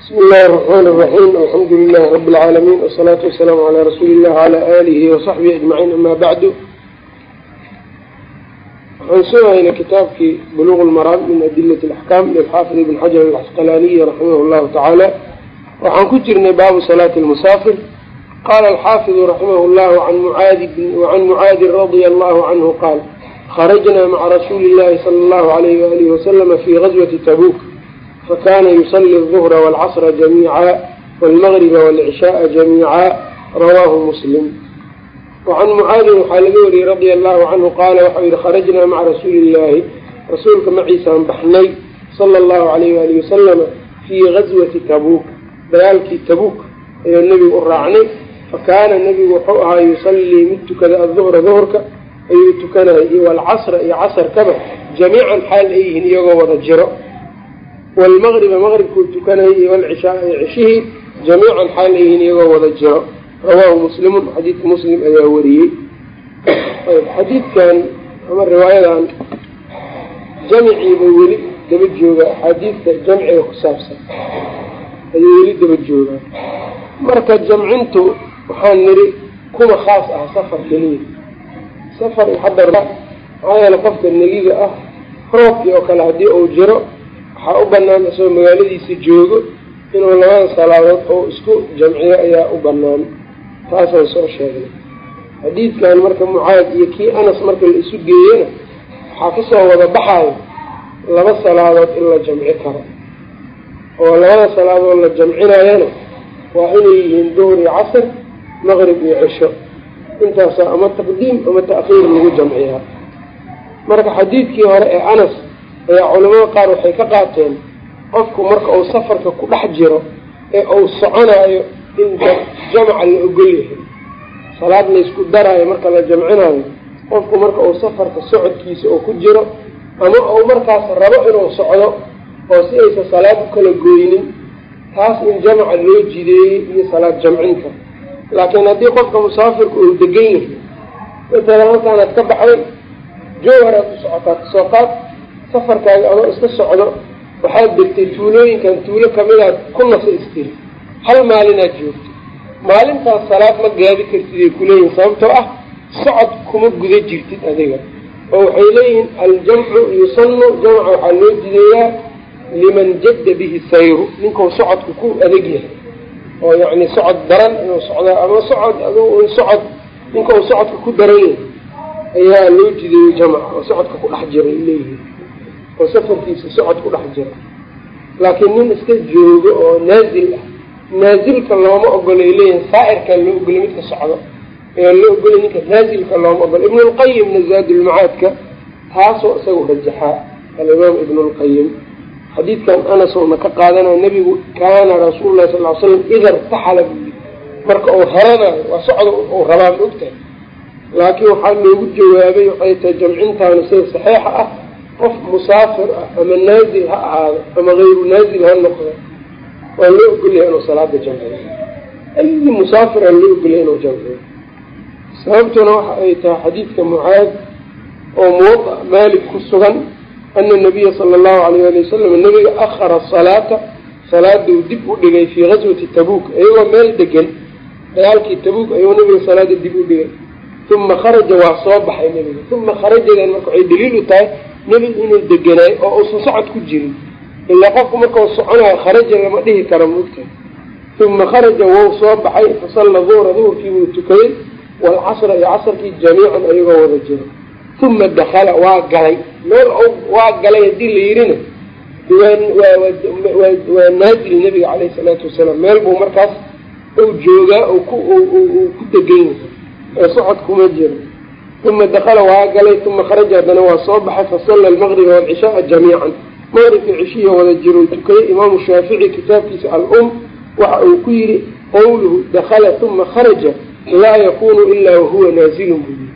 bismi illaahi raxmaani raxiim alxamdu lilahi rabi lcaalamiin wasalaatu wasalaamu calaa rasuuli illah wcalaa aalihi wasaxbihi ajmaciin amaa bacdu waxaan sugayna kitaabkii buluuq lmaraam min adilati alaxkaam lilxaafid ibn xajar alcasqalaaniyi raximah llahu tacaala waxaan ku jirnay baabu salaati lmusaafir qaala alxaafidu raximah llah wacan mucaadin radia allahu canhu qaal kharajnaa maca rasuuli illahi sala allahu alayh waalihi wasalama fii gazwati tabuuk fakana yusali الظhra wاlcصra jamiica wاlmagriba wاlcishaءa jamiica rawaahu muslim wacan mucaadin waxaa laga wariyey radia allahu canhu qaala waxau yihi kharajnaa maca rasuuli illahi rasuulka maciisaan baxnay sala allahu alayh walihi wasalama fii gazwati tabuuk dagaalkii tabuuk ayuu nebigu u raacnay fakaana nebigu wuxuu ahaa yusallii mid tukada aduhra duhurka ayuu tukanayay iyo walcasra iyo casarkaba jamiican xaal ay yihiin iyagoo wada jiro wlmaqriba maqribkuu tukanayay iyo walcishaaa iyo cishihii jamiican xaal ayyihiin iyagoo wada jiro rawaahu muslimun xadiidka muslim ayaa wariyey xadiidkan ama riwaayadan jamciiba weli daba jooga axaadiidta jamciga ku saabsan ayuu weli daba joogaa marka jamcintu waxaan nidhi kuma khaas ah safar keliya safar maxaa yeele qofka negiga ah roobkii oo kale haddii uu jiro waxaa u banaan isagoo magaaladiisa joogo inuu labada salaadood oo isku jamciyo ayaa u banaan taasaan soo sheegnay. Xadiidkan marka mucaad iyo kii anas marka la isu geeyana waxaa ka soo wada baxayo laba salaadood in la jamci karo. Oo labada salaadood la jamcinayana waa inay yihiin duhur iyo casr maqrib iyo cisho. Intaasaa ama taqdiim ama ta'khiir lagu jamciyaa. Marka xadiidkii hore ee anas ayaa culamada qaar waxay ka qaateen qofku marka uu safarka ku dhex jiro ee uu soconaayo in jamca la ogol yahay. Salaad laysku daraayo marka la jamcinaayo. Qofku marka uu safarka socodkiisa oo ku jiro ama uu markaas rabo inuu socdo oo si aysa salaad u kala gooynin taas in jamca loo jideeyey iyo salaad jamcinta laakiin haddii qofka musaafirka uu degan yahay matalan halkaanaad ka baxday jowharaad u socotaa ka soo qaad safarkaaga adoo iska socdo waxaad degtay tuulooyinkan tuulo kamidaad ku nasa istiri hal maalinaad joogto. Maalintaas salaad ma gaadi kartid ay kuleeyihin sababtoo ah socod kuma guda jirtid adiga. Oo waxay leeyihiin aljamcu yusanu jamca waxaa loo jideeyaa liman jadda bihi sayru. Ninkau socodka ku adag yahay. Oo yacni socod daran inuu socda ama socod adu socod ninka uu socodka ku daran yahay ayaa loo jideeyey jamca. Oo socodka ku dhex jiray leeyihiin oo safarkiisa socod ku dhex jira laakiin nin iska joogo oo naazil ah naazilka looma ogolay leeyihiin saa'irkaa loo ogolay midka socdo ayaa loo ogolay ninka naazilka looma ogolay ibnulqayimna zaadulmacaadka taasoo isagu rajaxaa alimaam ibnulqayim xadiidkan anas oona ka qaadanayo nebigu kaana rasuulu lahi sal l slam ida irtaxala buyi marka uu heranayo waa socda uu rabaa ma ogtahay. Laakiin waxaa loogu jawaabay waxay tahay jamcintaanu sida saxiixa ah qof musaafir ah ama naazil ha ahaado ama hayru naazil ha noqdo waa loo ogolyahay inuu salaada jamciyo ayi musaafir aan loo ogolyahay inuu jamciyo sababtuna waxa ay tahay xadiidka mucaad oo muwada maalik ku sugan ana nabiya sala allahu alayh ali wasalam nabiga akhara asalaata salaaduu dib u dhigay fii gaswati tabuuk iyagoo meel degan dagaalkii tabuuk ayuu nabiga salaada dib u dhigay uma kharaja waa soo baxay nebiga uma kharajadan marka waxay daliil u tahay nebigu inuu deganaay oo uusan socod ku jirin. ilaa qofku markau soconayo kharaja lama dhihi karo maogtahay uma kharaja wou soo baxay fasalla duhra duhurkiibuu tukaday. waalcasra iyo casarkii jamiican ayagoo wada jiro. uma dakala waa galay. meel waa galay haddii la yidhina waa naazil nebiga caleyhi salaatu wasalaam meel buu markaas uu joogaa ku degan yahay ee socod kuma jiro. Uma dakala waa galay uma kharaja haddana waa soo baxay fasalla almaqriba waalcishaaa jamiican. Maqribka cishiya wada jiro tukaday imaamu shaafici kitaabkiisa al-um waxa uu ku yidhi qowluhu dakala uma kharaja laa yakunu ilaa wahuwa naazilun buu yii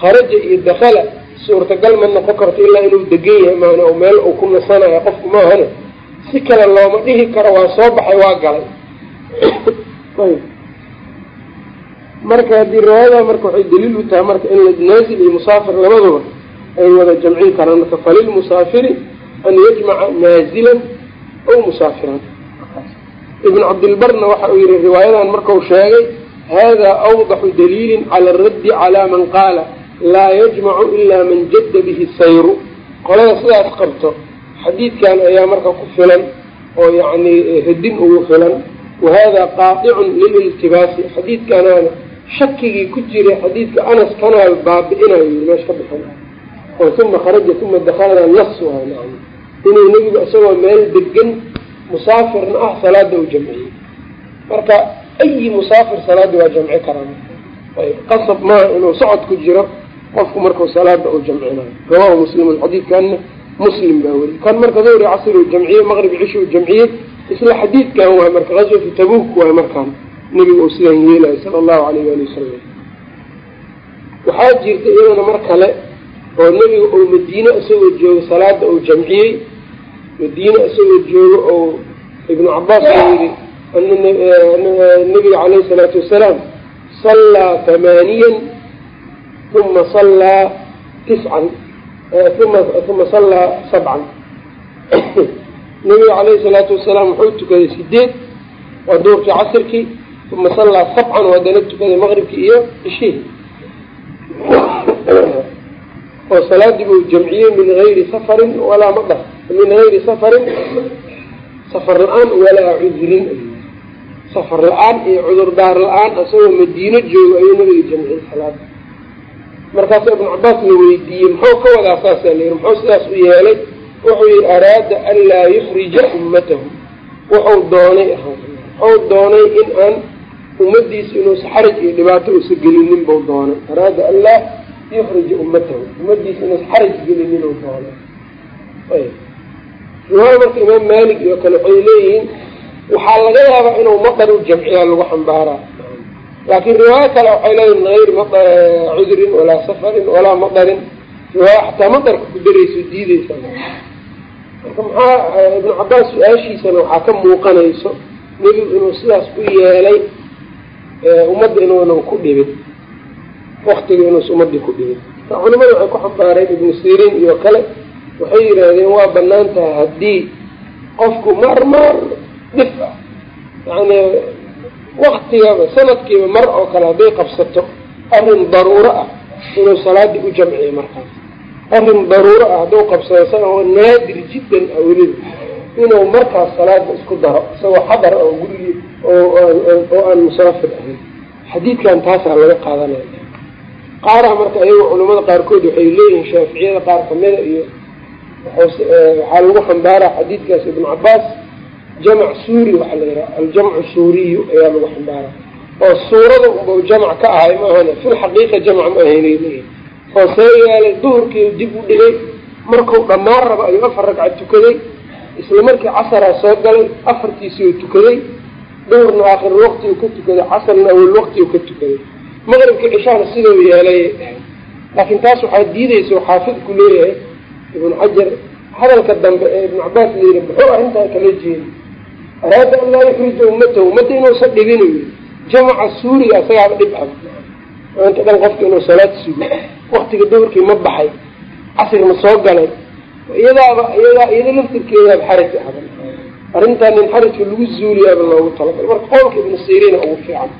kharaja iyo dakala suurtagal ma noqon karto ilaa inuu degan yahay maana o meel uu ku nasanayo qofku maahana si kale looma dhihi karo waa soo baxay waa galay marka haddii riwaayada marka waxay daliil u tahay marka in naazil iyo musaafir labaduba ay wada jamcin karaan. Marka falilmusaafiri an yajmaca naazilan aw musaafiran. Ibn cabdilbarna waxa uu yihi riwaayadan marku sheegay hada awdaxu daliilin cala araddi calaa man qaala laa yajmacu ilaa man jadda bihi sayru. Qolada sidaas qabto xadiidkan ayaa marka ku filan oo yacni radin ugu filan. Wahada qaadicun lililtibaasi. Xadiidkanaana shakigii ku jiray xadiidka anas kanaa baabi'inayo meesha ka bixin oo uma kharaja uma dakhalana nas waay nacam inuu nebigu isagoo meel degan musaafirna ah salaada u jamciyey. Marka ayi musaafir salaada waa jamci karaa ayb qasab maaha inuu socod ku jiro qofku markuu salaada uu jamcinayo rawahu muslimun xadiidkanna muslim baa weli. Kan marka dawri casri uu jamciyey maqrib cishi uu jamciyey isla xadiidkan waay marka qaswatu tabuk waay markaan nebiga uu sidaan yeelayo sala allahu alayh waali wasalam waxaa jirta iyadana mar kale oo nebiga uu madiine isagoo joogo salaada uu jamciyey. Madiine isagoo joogo oo ibnu cabaas uu yihi nabiga calayhi salaatu wasalaam sallaa tamaaniyan uma sallaa tiscan uma uma sallaa sabcan nabiga calayhi salaatu wasalaam wuxuu tukaday sideed waa duurkii casirkii uma sallaa sabcan waa dana tukaday maqribkii iyo cishihii oo salaadii buu jamciyey min gayri safarin walaa madar min gayri safarin safar la'aan walaa cudrin safar la'aan iyo cudurdaar la'aan isagoo madiino joogo ayuu nabiga jamciyey salaada markaasuu ibnu cabaas la weydiiyey muxuu ka wadaa saasaa la yihi muxuu sidaas u yeelay wuxuu yihi araada an laa yuxrija ummatahu wuxuu doonay wuxuu doonay in aan ummadiisa inuusa xaraj iyo dhibaato uusa gelinin buu doonay. Araada an laa yuxrija ummatahu ummadiisa inuusa xaraj gelinin doonay. Riwaaya marka imaam maalik iyo kale waxay leeyihiin waxaa laga yaabaa inuu maqar u jamciyaa lagu xambaaraa. Laakiin riwaayo kale waxay leeyihiin min gayri cudrin walaa safarin walaa madarin. Riwaaya xataa madarka ku darayso diideysa marka maxaa ibnu cabaas su'aashiisana waxaa ka muuqanayso nebigu inuu sidaas u yeelay ummadda inuunan ku dhibin. Waktiga inuusa ummadii ku dhibin. Marka culimada waxay ku xambaareen ibnu siriin iyo kale waxay yidhaahdeen waa bannaan tahay haddii qofku mar mar dhif ah. Yani waktigaba sanadkiiba mar oo kale hadday qabsato arrin daruuro ah inuu salaadii u jamciyo markaas. Arrin daruuro ah hadduu qabsado isagoo naadir jiddan ah weliba. Inuu markaas salaada isku daro isagoo xadar oo gurigi oo aan musaafir ahayn. Xadiidkan taasaa laga qaadanaya qaaraha marka ayaga culamada qaarkood waxay leeyihiin shaaficiyada qaar kamida iyo waxaa lagu xambaaraa xadiidkaas ibnu cabaas jamc suuri waxaa la yidhaha aljamcu suuriyu ayaa lagu xambaaraa. Oo suurada unbau jamc ka ahay maahane fil xaqiiqa jamc ma ahaynay leeyihiin oo see yeelay duhurkii dib u dhigay markuu dhammaan rabo ayuu afar ragca tukaday isla markii casaraa soo galay afartiisii uu tukaday duhurna aakhir waqti uu ka tukaday casarna awel waqti uu ka tukaday maqribkii cishaana sidau yeelay laakiin taas waxaa diideysa oo xaafidku leeyahay ibnu xajar. Hadalka dambe ee ibnu cabaas layidhi muxuu arrintaa kala jeedi araada an laa yuxrija ummatahu ummadda inuusan dhibin jamaca suuriga asagaaba dhib ah. Inta dhan qofka inuu salaad sugo. Waktiga duhurkii ma baxay. Casir ma soo galay. Iyadaaba iyadaa iyada laftirkeedaaba xaraj ahba arrintaan in xarajka lagu zuuliyaaba loogu talagalay. Marka qowlka ibnu siriina ugu fiican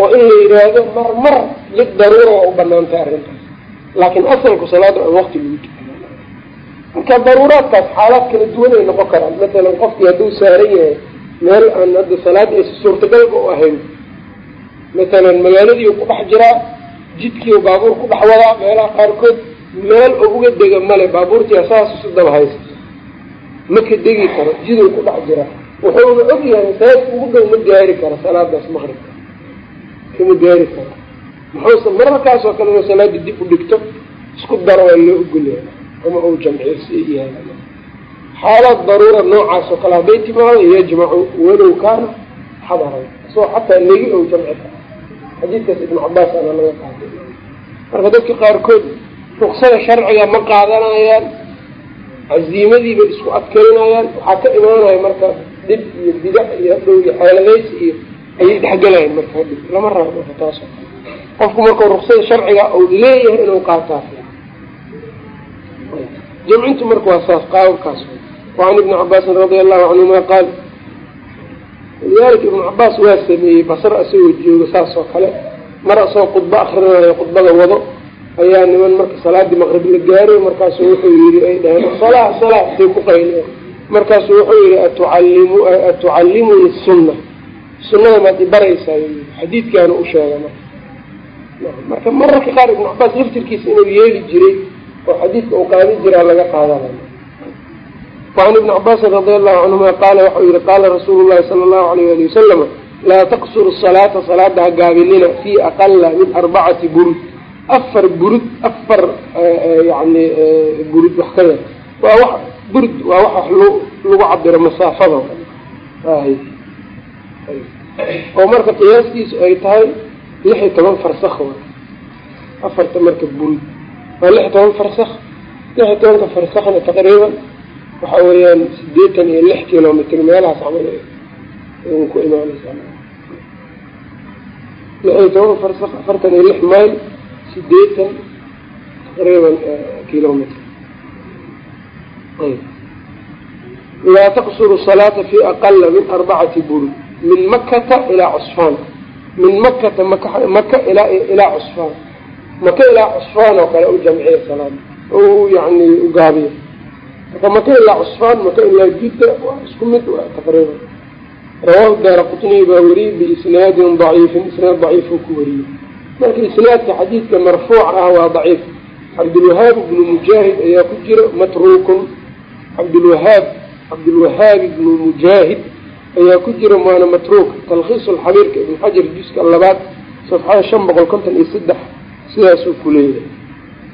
oo in la yidhaahdo mar mar lid daruura waa u banaantay arrintaas. Laakiin asalku salaada aan waqti lagu tukana marka daruuraadkaas xaalaad kala duwan ay noqon karaan. Matalan qofkii hadduu saaran yahay meel aan hadda salaada aysa suurtagalba u ahayn. Matalan magaaladii ku dhex jiraa jidkii baabuur ku dhex wadaa meelaha qaarkood meel oo uga dega male baabuurtii saas isu daba haysa ma ka degi karo jiduu ku dhex jiraa wuxuuna og yahay masaajidka ugu dhow ma gaari karo salaadaas maqribka kama gaari karo. Muxuuse mararkaas oo kale inuu salaada dib u dhigto isku daro waa loo ogolyahay ama uu jamciyo si yahay xaalaad daruura noocaas oo kale hadday timaado yajmacu walow kaana xadaran. Isagoo xataa legi ou jamci karo. Xadiidkaas ibnu cabaas ana laga qaaday. Marka dadka qaarkood ruksada sharciga ma qaadanayaan caziimadiiba isku adkaynayaan. Waxaa ka imaanaya marka dhib iyo bidac iyo hadhow iyo xeeladaysi iyo ayay dhexgelayaan marka hadhib lama rabo marka taas qofku markau ruksada sharciga uu leeyahay inuu qaataa. Jamcintu marka waa saas qaababkaas wacan ibni cabaasin radia allahu canhuma qaal. Walidaalika ibnu cabaas waa sameeyey basro isagoo joogo saas oo kale. Mar isagoo khudbo akrinayo khudbada wado ayaa niman marka salaadii maqrib la gaaray markaasu wuxuu yihi ay dhaheen salaa salaa say ku qayliyen markaasu wuxuu yihi atucallimu atucallimuni sunna. Sunnada maad ibaraysaa xadiidkaana u sheega marka. Marka mararka qaar ibnu cabaas laftirkiisa inuu yeeli jiray oo xadiidka uu qaadi jiraa laga qaadanay wacan ibni cabaasin radia allahu canhuma qaala waxau yihi qaala rasuulu llahi sala allahu alayh ali wasalama laa taqsuru salaata salaada ha gaabinina fii aqala min arbacati burud afar burud afar yani burud wax ka yar. Waa wax burd waa wax wax lagu cabiro masaafada. Oo marka qiyaastiisu ay tahay lix iyo toban farsak wa. Afarta marka burud waa lix iyo toban farsak lix iyo tobanka farsakna taqriiban waxa weeyaan sideetan iyo lix kilomitr meelahaas camal ku imaanaysa lix iyo toban farsak afartan iyo lix mayl sideetan taqriiban kilomitr laa taqsuru salaata fi aqala min arbacati burud min makata ilaa cusfaan. Min makata maka ilaa cusfaan. Maka ilaa cusfaan oo kale u jamciya salaada o yani ugaabiya marka maka ilaa cusfaan maka ilaa judda waa isku mid taqriiban rawahu daara qutniy baa wariyey biisnaadin daciifin isnaad daciifuu ku wariyey marka isnaadka xadiidka marfuuca ah waa daciif. Cabdilwahaab ibnu mujaahid ayaa ku jira matruukun. Cabdilwahaab cabdilwahaab ibnu mujaahid ayaa ku jira waana matruuk. Talkhiis lxabiirka ibn xajar juska labaad safxada shan boqol konton iyo saddex sidaasuu ku leeyahay.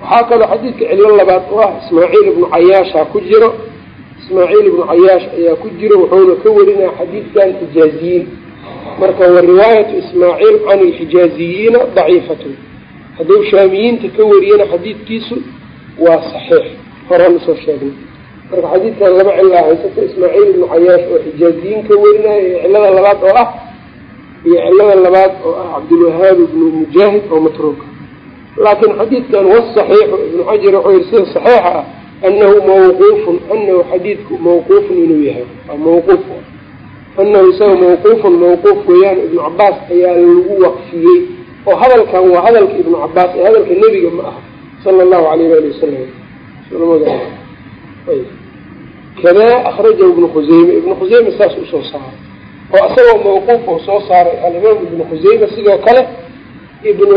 Waxaa kaloo xadiidka cillo labaad oo ah ismaaciil ibnu cayaasha ku jiro. Ismaaciil ibnu cayaash ayaa ku jiro wuxuuna ka warinaya xadiidkan xijaaziyiin marka wa riwaayatu ismaaciil can ilxijaaziyiina daciifatun. Hadduu shaamiyiinta ka wariyana xadiidkiisu waa saxiix. Horaan u soo sheegnay marka xadiidkan laba cilaa haysata ismaaciil ibnu cayaash oo xijaaziyiin ka warinaya iyo cilada labaad oo ah iyo cilada labaad oo ah cabdilwahaab ibnu mujaahid oo matruuka. Laakiin xadiidkan wasaxiixu ibnu xajar wuxuu yihi sida saxiixa ah anahu mawquufun anahu xadiidku mawquufun inuu yahay. Mawquuf anahu isaga mawquufun mawquuf weeyaan ibnu cabaas ayaa lagu waqfiyey. Oo hadalkan waa hadalka ibnu cabaas ee hadalka nebiga ma aha sala allahu alayh ali wasalam kadaa akhrajahu ibnu khuseyme ibnu khuseyme saas u soo saaray. Oo isagoo mawquuf oo soo saaray alimaam ibnu khuseyme sidoo kale ibnu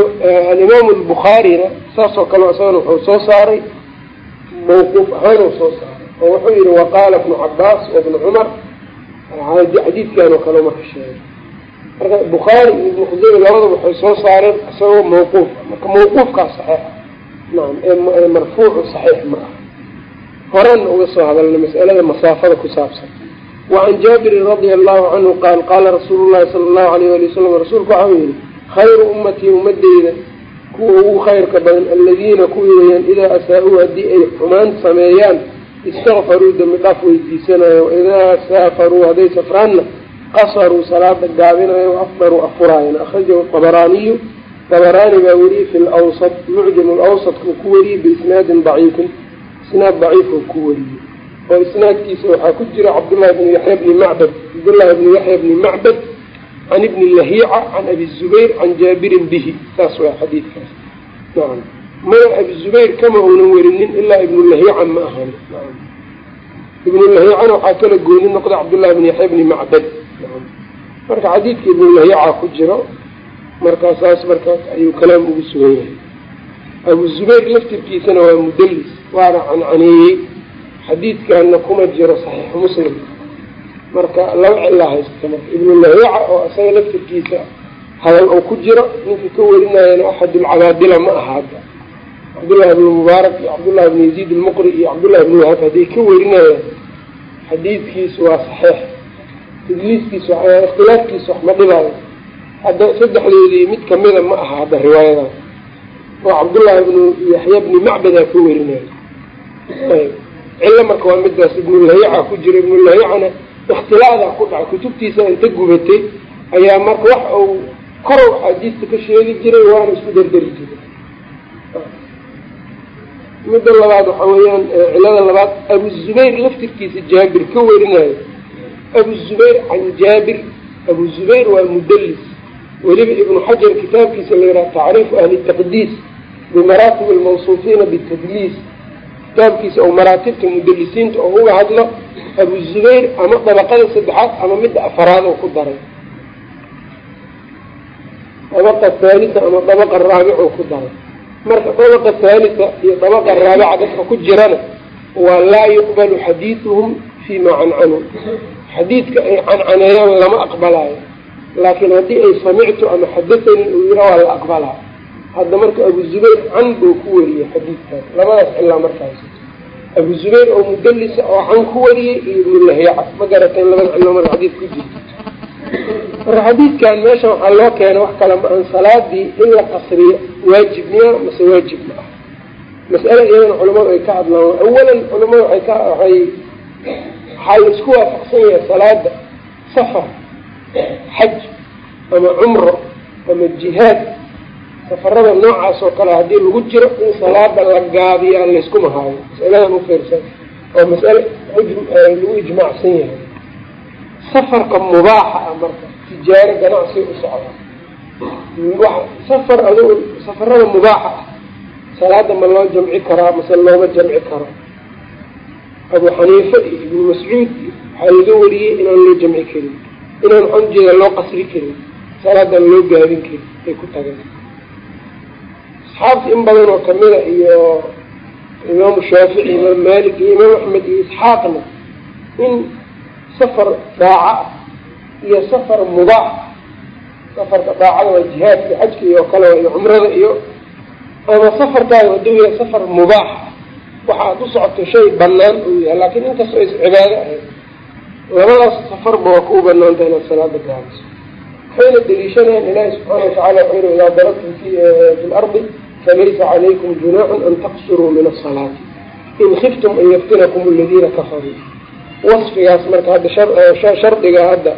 alimaamu albukhaarina saasoo kale isagana wuxuu soo saaray. Mawquuf ahaan soo saaray. Oo wuxuu yihi waqaala ibnu cabaas wa ibnu cumar xadiidkan oo kale marka sheegay. Marka bukhaari iyo ibnu khuseyme labadaba waxay soo saareen isagoo mawquuf marka mawquufkaa saxiixa nacam ee marfuucu saxiix ma aha. Horena uga soo hadalna mas'alada masaafada ku saabsan. Wacan jaabirin radia allahu canhu qaal qaala rasuulu llahi sala allahu alayh ali wasalam rasuulku waxau yihi khayru ummatii ummadeyda kuwa ugu khayrka badan aladiina kuwii weyaan idaa asaa-uu haddii ay xumaan sameeyaan istakfaruu dembi dhaaf weydiisanayo waidaa saafaruu hadday safraanna qasaruu salaada gaabinayo waafdaruu afuraayan akhrajahu abaraaniyu abaraani baa weriyey fi lawsat mucjam lawsatkuu ku wariyey biisnaadin daciifin isnaad daciifuu ku wariyey oo isnaadkiisa waxaa ku jira cabdullahi bni yaxya bni macbad cabdullahi bni yaxya bni macbad can ibni lahiica can abi zubayr can jaabirin bihi. Saas waa xadiidkaas. Nacam maya abi zubayr kama uunan werinin ilaa ibnu lahiica ma ahan. Ibnu lahiicana waxaa kala gooni noqda cabdullahi bni yaxya bni macbad. Marka xadiidka ibnu lahiica ku jiro markaa saas markaas ayuu kalaam ugu sugan yahay. Abu zubayr laftirkiisana waa mudallis waana cancaneeyey. Xadiidkana kuma jiro saxiixu muslim. Marka laba cilaa haysata marka ibnu lahiica oo isaga laftirkiisa hadal oo ku jiro ninka ka warinayana axadulcabaadila ma aha hadda cabdullahi bni mubaarak iyo cabdullahi bni yaziid almuqri iyo cabdullahi bni wahab hadday ka warinayaan xadiidkiisu waa saxiix tadliiskiisu ikhtilaafkiisu wax ma dhibaayo hadda saddexdoodii mid kamida ma aha hadda riwaayadan oo cabdullahi bnu yaxya bni macbadaa ka warinaya ayb. Marka waa midaas ibnulahiica ku jira ibnulahiicana ikhtilaadaa ku dhacay kutubtiisa inta gubatay ayaa marka wax uu korow axaadiista ka sheegi jiray waana isku dardari jiray midda labaad waxa weeyaan cilada labaad abu zubayr laftirkiisa jaabir ka warinayo abu zubayr can jaabir abu zubayr waa mudalis weliba ibnu xajar kitaabkiisa la yidhaha tacriifu ahli taqdiis bimaraatib almawsuufiina bitadliis. Kitaabkiisa oo maraatibta mudalisiinta oo uga hadlo abu zubayr ama dabaqada saddexaad ama midda afaraad oo ku daray. Dabaqa thaalita ama dabaqa raabic oo ku daray marka dabaqa thaalita iyo dabaqa raabica dadka ku jirana waa laa yuqbalu xadiiduhum fii ma cancanuu. Xadiidka ay cancaneeyaan lama aqbalaayo. Laakiin haddii ay samictu ama xadathanii uu yira waa la aqbalaa. Hadda marka abu zubayr can buu ku wariyey xadiidkaas. Labadaas cilaa markaas abu zubayr oo mudalisa oo can ku wariyey iyo ibnu lahyaca ma garateen labada cilo marka xadiid ku jirta marka xadiidkan meesha waxaa loo keenay wax kale ma aan salaadii in la qasriyo waajib miya mase waajib ma ah mas'ale iyadana culamadu ay ka hadlaan awalan culamadu waay ka waay waxaa la isku waafaqsan yahay salaada safar xaj ama cumro ama jihaad. Safarada noocaas oo kale haddii lagu jiro in salaada la gaabiyaa layskuma haayo masaladan ufiirsan oo masale lagu ijmaacsan yahay safarka mubaaxa ah marka tijaaro ganacsi u socda. Safar adu safarada mubaaxa ah salaada ma loo jamci karaa mase looma jamci karo. Abu xaniife iyo ibnu mascuud waxaa laga wariyey inaan loo jamci karin inaan waxaan ujeeda loo qasri karin salaadan loo gaabin karin ay ku tageen asxaabta in badan oo kamida iyo imaamu shaafici imaam malik iyo imaam axmed iyo isxaaqna in safar daaca iyo safar mubaax safarka daacada waa jihaadka xajka iyo kale iyo cumrada iyo ama safarkaada haduu safar mubaax waxa aad u socoto shay banaan uu yahay laakiin inkastoo aysa cibaado ahayd labadaas safarba waa ku banaanta inaad salaada gaabiso waxayna deliishanayaan ilaahi subxaana watacala wuxuu yihi idaa darabtum fi lardi falaysa calaykum junaaxun an taqsuruu min asalaati in khiftum an yaftinakum aladiina kafaruu wasfigaas marka hadda shardiga hadda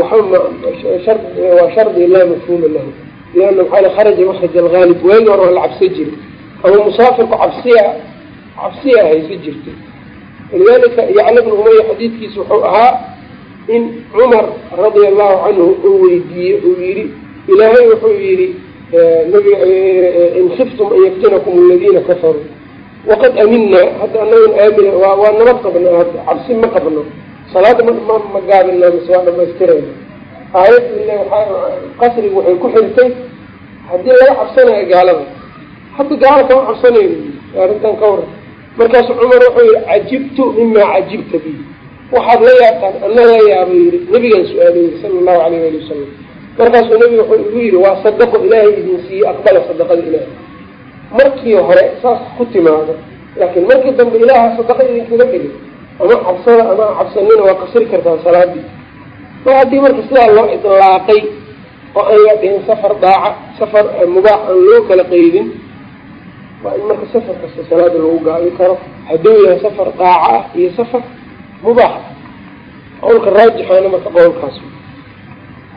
waa shardi laa mafhuuma lahu liana maxaa kharaja makraj algaalib waagi hore waa la cabsa jiray. Ama musaafirku cabsiya cabsiya haysa jirtay walidalika yacla bnu umaya xadiidkiisa wuxuu ahaa in cumar radia allahu canhu uu weydiiyey uu yihi ilaahay wuxuu yihi nabiga in khiftum an yaftinakum aladiina kafaruu waqad aminaa hadda anagan aamin waa nabad qabnaa hadda cabsi ma qabno salaada ma gaabinaa mise waa dhamaystirayna aayad qasriga waxay ku xirtay haddii laga cabsanayo gaalada hadda gaala kama cabsanayno arrintan ka waran markaasu cumar wuxuu yihi cajibtu mimaa cajibta bi waxaad la yaabtaan anagaa yaaba yii nabigaan su'aalay yiri sala allahu alayh ali wasalam markaasuu nabiga wuxuu igu yihi waa sadaqo ilaahay idin siiyey aqbala sadaqada ilaahay markii hore saas ku timaado laakiin markii dambe ilaaha sadaqa idinkaga dhigay ama cabsada ama cabsanina waa qasri kartaa salaadii. Mar haddii marka sidaa loo idlaaqay oo aan la dhihin safar daaca safar mubaax aan loo kala qeydin waa in marka safar kasta salaada lagu gaabi karo. Hadduu yahay safar daaca ah iyo safar mubaax qowlka raajixaana marka qowlkaas.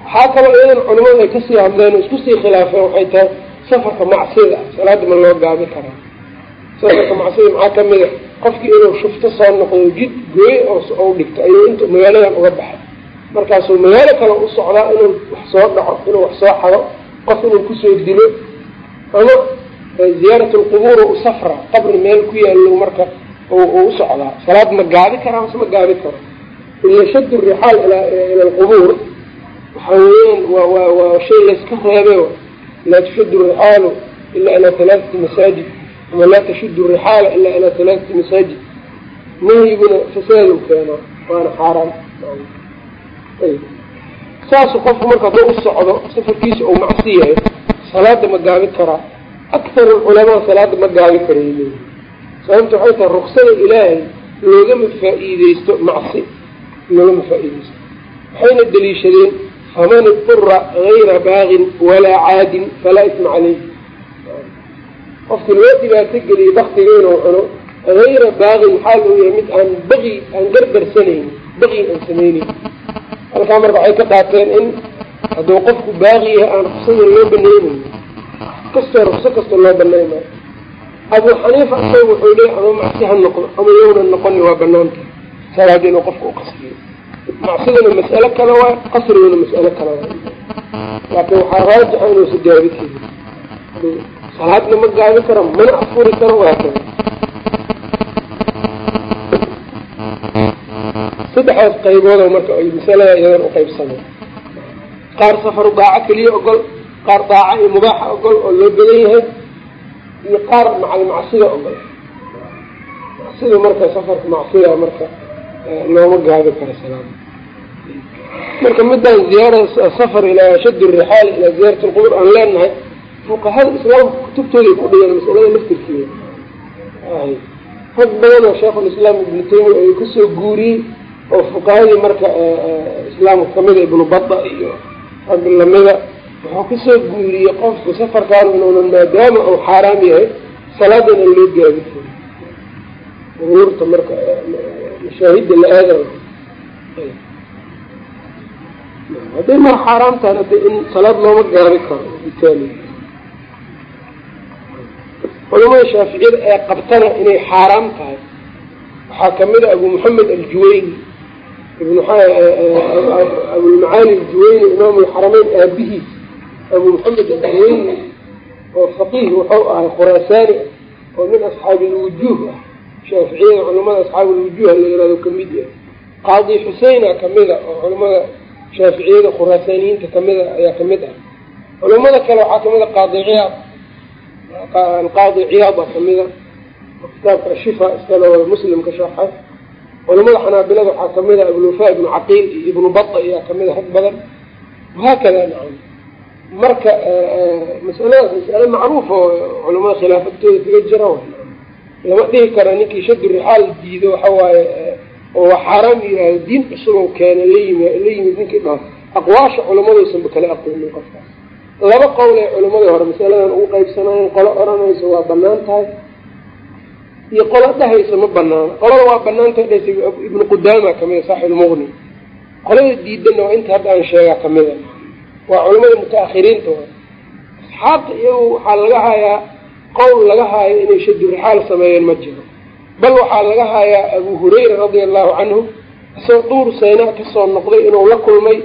Waxaa kaloo iyadan culimadu ay ka sii hadleen oo isku sii khilaafeen waxay tahay safarka macsida salaada ma loo gaabi karaa. Safarka macsida maxaa ka mid a qofkii inuu shufto soo noqdo jid gooye oo dhigto ayuu inta magaaladan uga baxay. Markaasuu magaalo kale u socdaa inuu wax soo dhaco inuu wax soo xado qof inuu ku soo dilo ama ziyaarat lqubuur u safra qabri meel ku yaalo marka u socdaa. Salaad ma gaabi karaa mase ma gaabi karo. Ila shadu rixaal ila lqubuur waxaa weeyaan waa waa waa shay layska reebe laa tushadu rixaalu ila ilaa halaaati masaajid ama laa tashudu rixaala ila ilaa halaaati masaajid. Nahyiguna fasaadu keenaa waana xaaraan saasu qofku marka hadduu u socdo safarkiisa uu macsi yahay salaada ma gaabi karaa. Aktar culamaa salaada ma gaabi karayle sababta waxay tahay ruksada ilaahay loogama faa-iideysto macsi loogama faa-iideysto waxayna daliishadeen faman idura gayra baagin walaa caadin falaa isma caleyh qofki loo dhibaato geliyay baktiga inuu cuno gayra baagin maxaa loo yahay mid aan baqi aan gardarsanayni baqi aan sameyneyn halkaa marka waxay ka qaateen in hadduu qofku baaqi yahay aan ruksada loo banaynayn kastoo rukso kasta loo banaynayo abu xaniifa isaga wuxuu leeyahy ama macsi ha noqdo ama yowna noqoni waa banaanta salaada inuu qofka uqasriyo macsidana mas'alo kale waay qasriguna mas'alo kale waay. Laakin waxaa raajixa inuusa gaabi karin salaadna ma gaabi karo mana afuri karo waa kada saddexdaas qayboodo marka ay masalada iyadan uqaybsamay qaar safaru daaco keliya ogol qaar daaco iyo mubaaxa ogol oo loo badan yahay iyo qaar macal macsida ogol. Macsida marka safarka macsida marka looma gaabi karo salaada marka midaan ziyaara safar ilaa shad rixaal ilaa ziyaarat lqubur aan leenahay fuqahada islaamka kutubtooday ku dhigeen masalada laftirkeeda rag badan oo sheikhulislaam ibnu taymiya ay ka soo guuriyey oo fuqahadii marka islaamka kamida ibnu bada iyo rag lamida wuxuu ka soo guuriyey qofku safarkaan inuunan maadaama uu xaaraam yahay salaadan aan loo gaabi karin uruurta marka mashaahida la aadayo hadday mar xaaraam tahan hadda in salaad looma gaabi karo bitaali culamada shaaficiyada ee qabtana inay xaaraam tahay waxaa ka mid a abu moxamed aljuwayni abulmacaali aljuwayni imaam alxarameyn aabihiis abu moxamed aljuwayni oo faqiih wuxuu ahay khuraasaani ah oo min asxaabi lwujuuh ah shaaficiyada culamada asxaabi lwujuuha la yiraahdo ka mid yahay qaadi xuseyna kamida oo culamada shaaficiyada khuraasaaniyiinta kamida ayaa ka mid ah culamada kale waxaa ka mid a qaadi ciyaad. Alqaadi ciyaada kamida kitaabka ashifa iskale muslimka sharxay culamada xanaabilada waxaa ka mid a abulwafaa ibnu caqiil iyo ibnu bata ayaa ka mid a rag badan. Wahaakada nacam marka masaladaas masale macruuf oo culamada khilaafatooda kaga jira lama dhihi kara ninkii shadu rixaal diido waxawaaye oo xaaraam yihahdo diin cusub oo keena layimi la yimid ninkii dhaho aqwaasha culamadaysanba kala aqoonin qofkaas laba qowl ee culimadii hore masaladan ugu qaybsanayeen qolo odhanaysa waa bannaan tahay iyo qolo dhahaysa ma banaano qolada waa banaantahay dhahaysa ibnu qudaama kamida saaxib lmuqni qolada diidana waa inta hadda aan sheegaa kamida waa culamada muta-akhiriinta. Asxaabta iyagu waxaa laga hayaa qowl laga haayo inay shadu rixaal sameeyeen ma jiro. Bal waxaa laga hayaa abu hurayra radia allahu canhu isagoo duur sayna ka soo noqday inuu la kulmay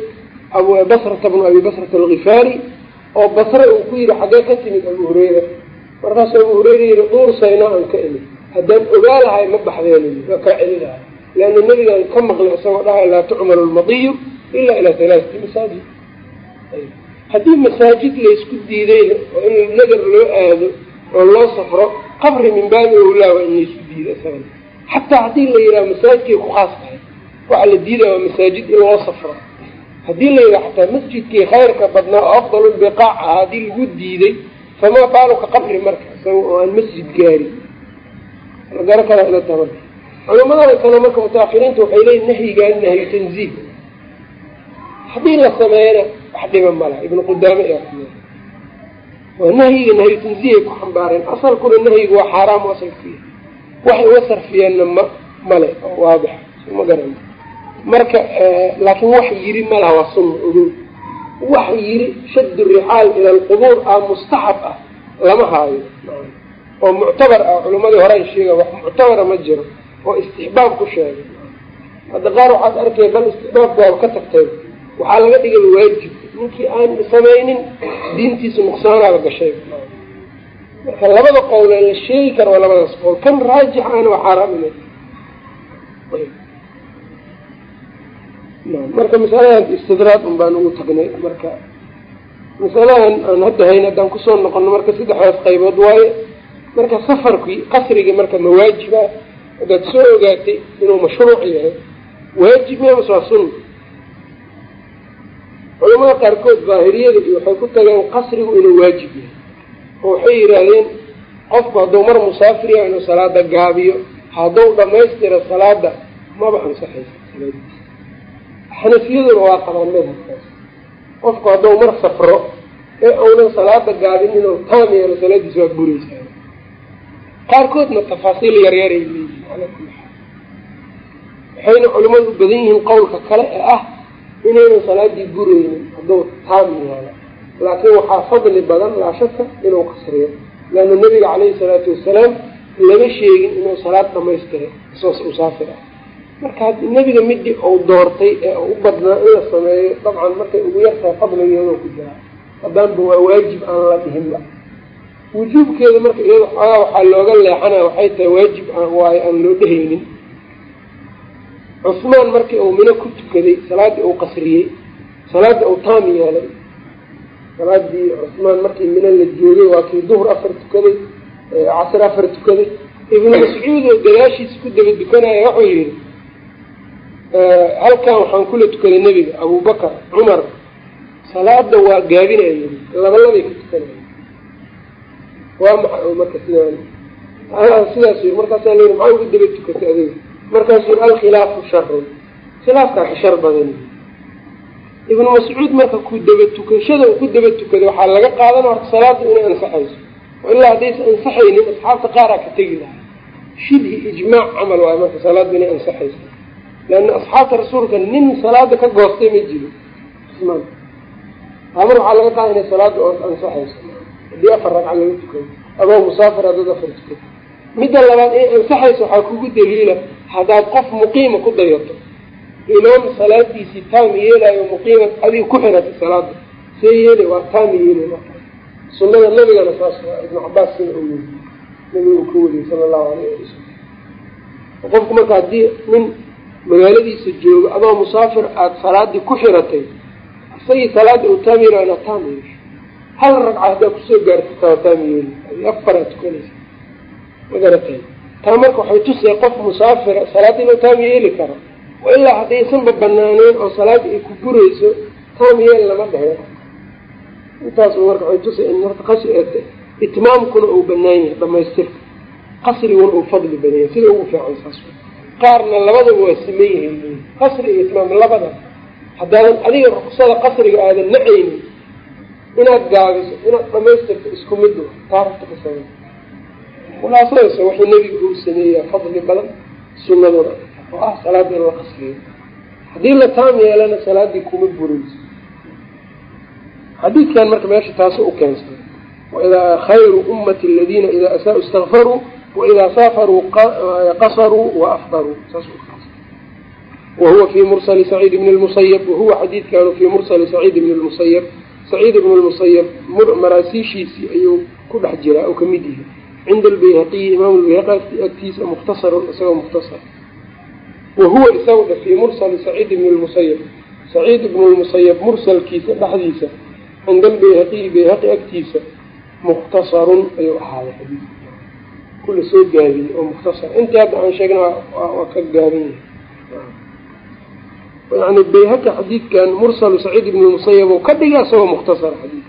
abu basrata bnu abi basrata algifaari oo basre uu ku yidhi xaggee ka timid abu hurayra. Markaasuu abu hurayra yihi duur sayna aan ka imid. Haddaan ogaalahay ma baxdeen waa kaa celi lahay leanna nebigaan ka maqlay isagoo dhahay laa tucmalu lmadiyu ilaa ilaa halaaati masaajid. Haddii masaajid laysku diiday oo in nadar loo aado oo loo safro qabri min baabi owlaa in laysku diido isaga. Xataa haddii la yidhaha masaajidkay ku khaas tahay waxaa la diidaya waa masaajid in loo safro. Haddii la yidhaha xataa masjidkii khayrka badnaa oo afdal biqaac ah haddii lagu diiday famaa baaluka qabri marka isaga oo aan masjid gaarin. Garo kala ila tabar culamada kale marka mutaakiriinta waxay leeyihiin nahyigaan nahyu tanziih. Haddii la sameeyana wax dhiba malaha ibnu qudaame ku waa nahyiga nahyu tanziihay ku xambaareen asalkuna nahyiga waa xaaraam asalkiya waxay uga sarfiyeenna ma male oo waadix ma garan. Marka laakiin wax yiri malaha waa sunna ogow wax yiri shaddu rixaal ila alqubuur ah mustaxab ah lama haayo. Oo muctabar ah culimadii horean sheega wax muctabara ma jiro oo istixbaab ku sheegay. Hadda qaar waxaad arkay bal istixbaabka waa ka tagtay. Waxaa laga dhigay waajib ninkii aan samaynin diintiisa nuqsaanaaba gashay. Marka labada qowl la sheegi kara waa labadaas qowl kan raajix ana waa xaaraam ina marka masaladan istidraad un baan ugu tagnay. Marka masaladan aan hadda hayn haddaan ku soo noqono marka saddexdaas qaybood waaye marka safarkii qasrigii marka mawaajiba haddaad soo ogaatay inuu mashruuc yahay waajib miamas waa sunna culamada qaarkood daahiriyada iyo waxay ku tageen qasrigu inuu waajib yahay. Oo waxay yidhaahdeen qofku hadduu mar musaafir yahay inuu salaada gaabiyo hadduu dhamaystira salaada maba ansaxaysa salaadiisa. Xanafiyaduna waa qabaan madhabkaas qofku hadduu mar safro ee uunan salaada gaabin inuu taam yeelo salaadiisa waa buraysaa qaarkoodna tafaasiil yaryaray leeyihiin ala kuli xaal waxayna culimadu badan yihiin qowlka kale ee ah inaynan salaadii buraynin hadduu taam yeelo laakiin waxaa fadli badan laa shaka inuu qasriyo. Leanna nabiga caleyhi salaatu wasalaam lama sheegin inuu salaad dhamaystiray isoo musaafir ah. Marka nebiga midii uu doortay ee u badnaa in la sameeyo dabcan markay ugu yartahay fadligeedoo ku jiraa haddaanba waa waajib aan la dhihinba wujuubkeeda marka iyada xoogaa waxaa looga leexanaya waxay tahay waajib waayo aan loo dhehaynin cusmaan markii uu mino ku tukaday salaaddii uu qasriyey salaaddii uu taam yeelay. Salaadii cusmaan markii mino la joogay waa kii duhur afar tukaday casr afar tukaday. Ibnu mascuud oo gadaashiisa ku daba dukanaya wuxuu yihi halkan waxaan kula tukaday nebiga abubakar cumar. Salaada waa gaabinaya labalabay ka tukanaya. Waa maxay marka sidaan sidaas markaasaa la yii maxaa ugu daba tukatay adiga markaasuu alkhilaafu sharun khilaafkaasi shar badan ibnu mascuud marka ku daba tukashada ku daba tukaday waxaa laga qaadana horta salaada inay ansaxayso. Ilaa haddaysa ansaxaynin asxaabta qaaraa ka tegi lahaa. Shibhi ijmaac camal waayo marka salaada inay ansaxayso. Leanna asxaabta rasuulka nin salaada ka goostay ma jiro. Usmaan amar waxaa laga qaada inay salaada ansaxayso. Haddii afar ragca laga tukado adoo musaafir haddaad afar tukato midda labaad inay ansaxayso waxaa kugu daliila haddaad qof muqiima ku dayato imaam salaadiisii taam yeelaayo muqiima adiga ku xiratay salaada see yeelay waa taam yeelay sunada nabigana saas waa ibnu cabaas sida u weriye nabiga uu ka weriyey sala allahu alayh ali wasalam qofku marka haddii nin magaaladiisa joogo adoo musaafir aada salaadii ku xiratay isagii salaada uu taam yeelo inaad taam yeesho hal ragca haddaad ku soo gaarta taa taam yeeli afaraad tukanaysa magaratay taa marka waxay tusay qof musaafira salaada inuu taam yeeli karo. Ilaa haddaysanba banaaneen oo salaada ay ku burayso taam yeel lama dhehe intaas marka waxay tusay in horta qas itmaamkuna uu banaan yahay dhamaystirka qasriguna uu fadli badan yahay sida ugu fiican saas qaarna labadaba waa siman yihiin. Qasri iyo itmaam labada haddaadan adiga ruksada qasriga aadan nacaynin inaad gaabiso inaad dhamaystirto isku mid taa rafta ka samey khulaasadasa waxii nebiga uu sameeyaa fadli badan sunaduna oo ah salaada in la qasriyo haddii la taam yeelana salaadii kuma burayso. Xadiidkan marka meesha taaso u keensan waidaa khayru ummati aladiina idaa asaa istakfaruu waidaa saafaruu qasaruu waafdaruu saas wahuwa fi mursali saciid bni lmusayab wahuwa xadiidkanu fii mursali saciid bni lmusayab saciid ibn lmusayab maraasiishiisii ayuu ku dhex jiraa oo ka mid yahay cinda albayhaqiyi imaam lbayhaqi agtiisa mukhtasarun isagoo mukhtasar wahuwa isagu dhe fii mursali saciid ibni lmusayab saciid ibnu lmusayab mursalkiisa dhexdiisa cinda albayhaqiyi bayhaqi agtiisa mukhtasarun ayuu ahaaday xadiis kula soo gaabiyey oo mukhtasar intii hadda aan sheegna waa ka gaaban yahay yani bayhaqi xadiidkan mursalu saciid ibn musayab oo ka dhiga isagoo mukhtasar xadiid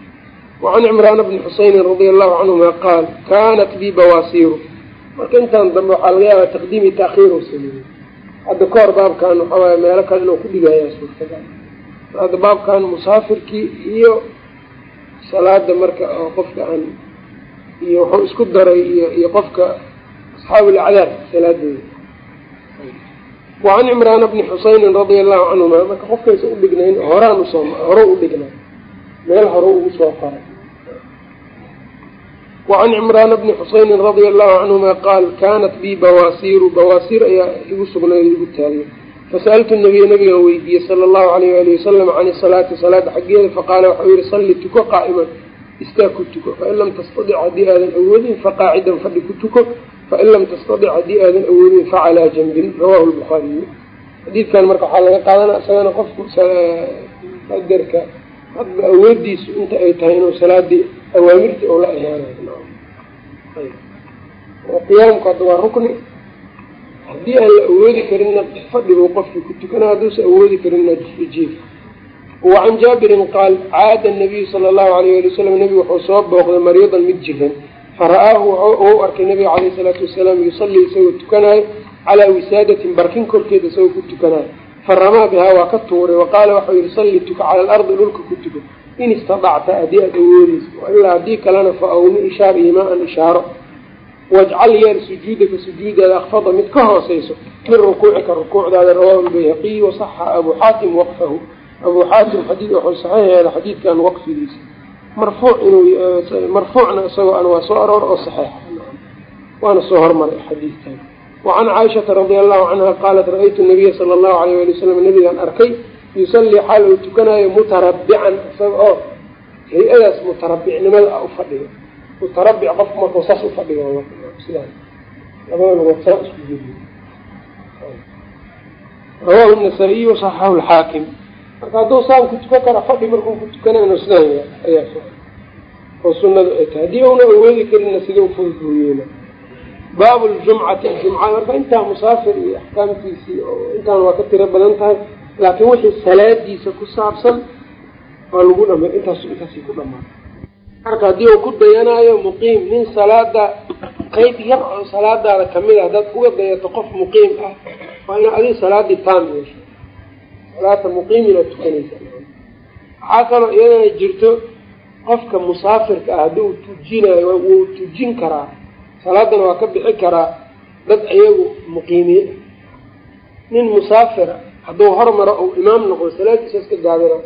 wacan cimraana bni xuseynin radia allahu canhuma qaal kaanat bi bawaasiiru marka intaan dambe waxaa laga yaabaa taqdiimi taakhiir u sameeyey hadda ka hor baabkan waxaa waaya meelo kale inuu ku dhigayaa suurtagal hadda baabkan musaafirkii iyo salaada marka oo qofka aan iyo wuxuu isku daray iyo iyo qofka asxaabulacdaar salaadeeda wacan cimraana bni xuseynin radia allahu canhuma marka qofkaysa udhignayn horaan u soo u dhignay meel hore ugu soo qoray wacan cimraana bni xuseynin radia allahu canhuma qaal kaanat bi bawaasiiru bawaasiir ayaa igu sugnayd igu taagay fasa'altu nabiya nabigan weydiiyey sala allahu alayh waali wasalam can isalaati salaada xaggeeda faqaala waxau yihi salli tuko qaa'iman istaag ku tuko fain lam tastadic haddii aadan awoodin faqaacidan fadhi ku tuko fain lam tastadic haddii aadan awoodin facalaa janbin rawahu lbukhaariyu xadiidkan marka waxaa laga qaadana isagana qofku qadarka hadba awoodiisu inta ay tahay inuu salaadii awaamirtii oo la ihaanayo qiyaamku hadda waa rukni. Haddii aan la awoodi karinna fadhibuu qofkii ku tukana hadduusa awoodi karinna jiif. Wacan jaabirin qaal caada nabiyu sala allahu alayh ali wasalam nebigu wuxuu soo booqday maryadan mid jiran. Fara-aahu u arkay nabiga caleyhi salaatu wasalaam yusallii isagoo tukanaayo calaa wisaadatin barkin korkeeda isagoo ku tukanaayo faramaa bihaa waa ka tuuray wa qaala waxau yihi salli tuka cala alardi dhulka ku tuko in istadacta haddii aada awoodeysa ilaa haddii kalena fa awmi ishaar imaa-an ishaaro. Wajcal yeel sujuudaka sujuudaada akfada mid ka hooseyso min rukuucika rukuucdaada rawaahu lbayhaqiyi wasaxa abuu xaatim waqfahu. Abuu xaatim xadii wuxuu saxiix yeela xadiidkan waqfigiisa. Marfuuc inuu marfuucna isagoo an waa soo aroor oo saxeex waana soo hormaray xadiidkan wacan caaishata radia allahu canha qaalat ra'aytu nabiya sala allahu alayh wali wasalam nabigaan arkay yusallii xaal uu tukanayo mutarabbican isaga oo hay'adaas mutarabicnimada a ufadhiga mutarabic qofku markuu saas ufadhiga sidaa labada lugood saa isku geliyo rawahu nasaa-iy wasaxaxahu lxaakim marka hadduu saan ku tukan kara fadhi markuu ku tukanayno sidan ayaa oo sunada ay tahay haddii una awoodi karina sida ufudud buu yeela baabu ljumcati jumcada marka intaa musaafir iyo axkaamtiisii oo intaan waa ka tiro badan tahay laakiin wixii salaadiisa ku saabsan waa lagu dhama intaas intaasi ku dhamaa marka haddii uu ku dayanaayo muqiim nin salaada qeyb yar oo salaadaada ka mid a haddaad uga dayato qof muqiim ah waa ina adiga salaadii taam yeesho. Salaata muqiim inaad tukanaysa. Waxaa kaloo iyadana jirto qofka musaafirka ah haddii uu tujinayo wuu tujin karaa salaadana waa ka bixi karaa dad iyagu muqiimiin nin musaafira hadduu hormaro uu imaam noqdo salaadiisa iska gaabina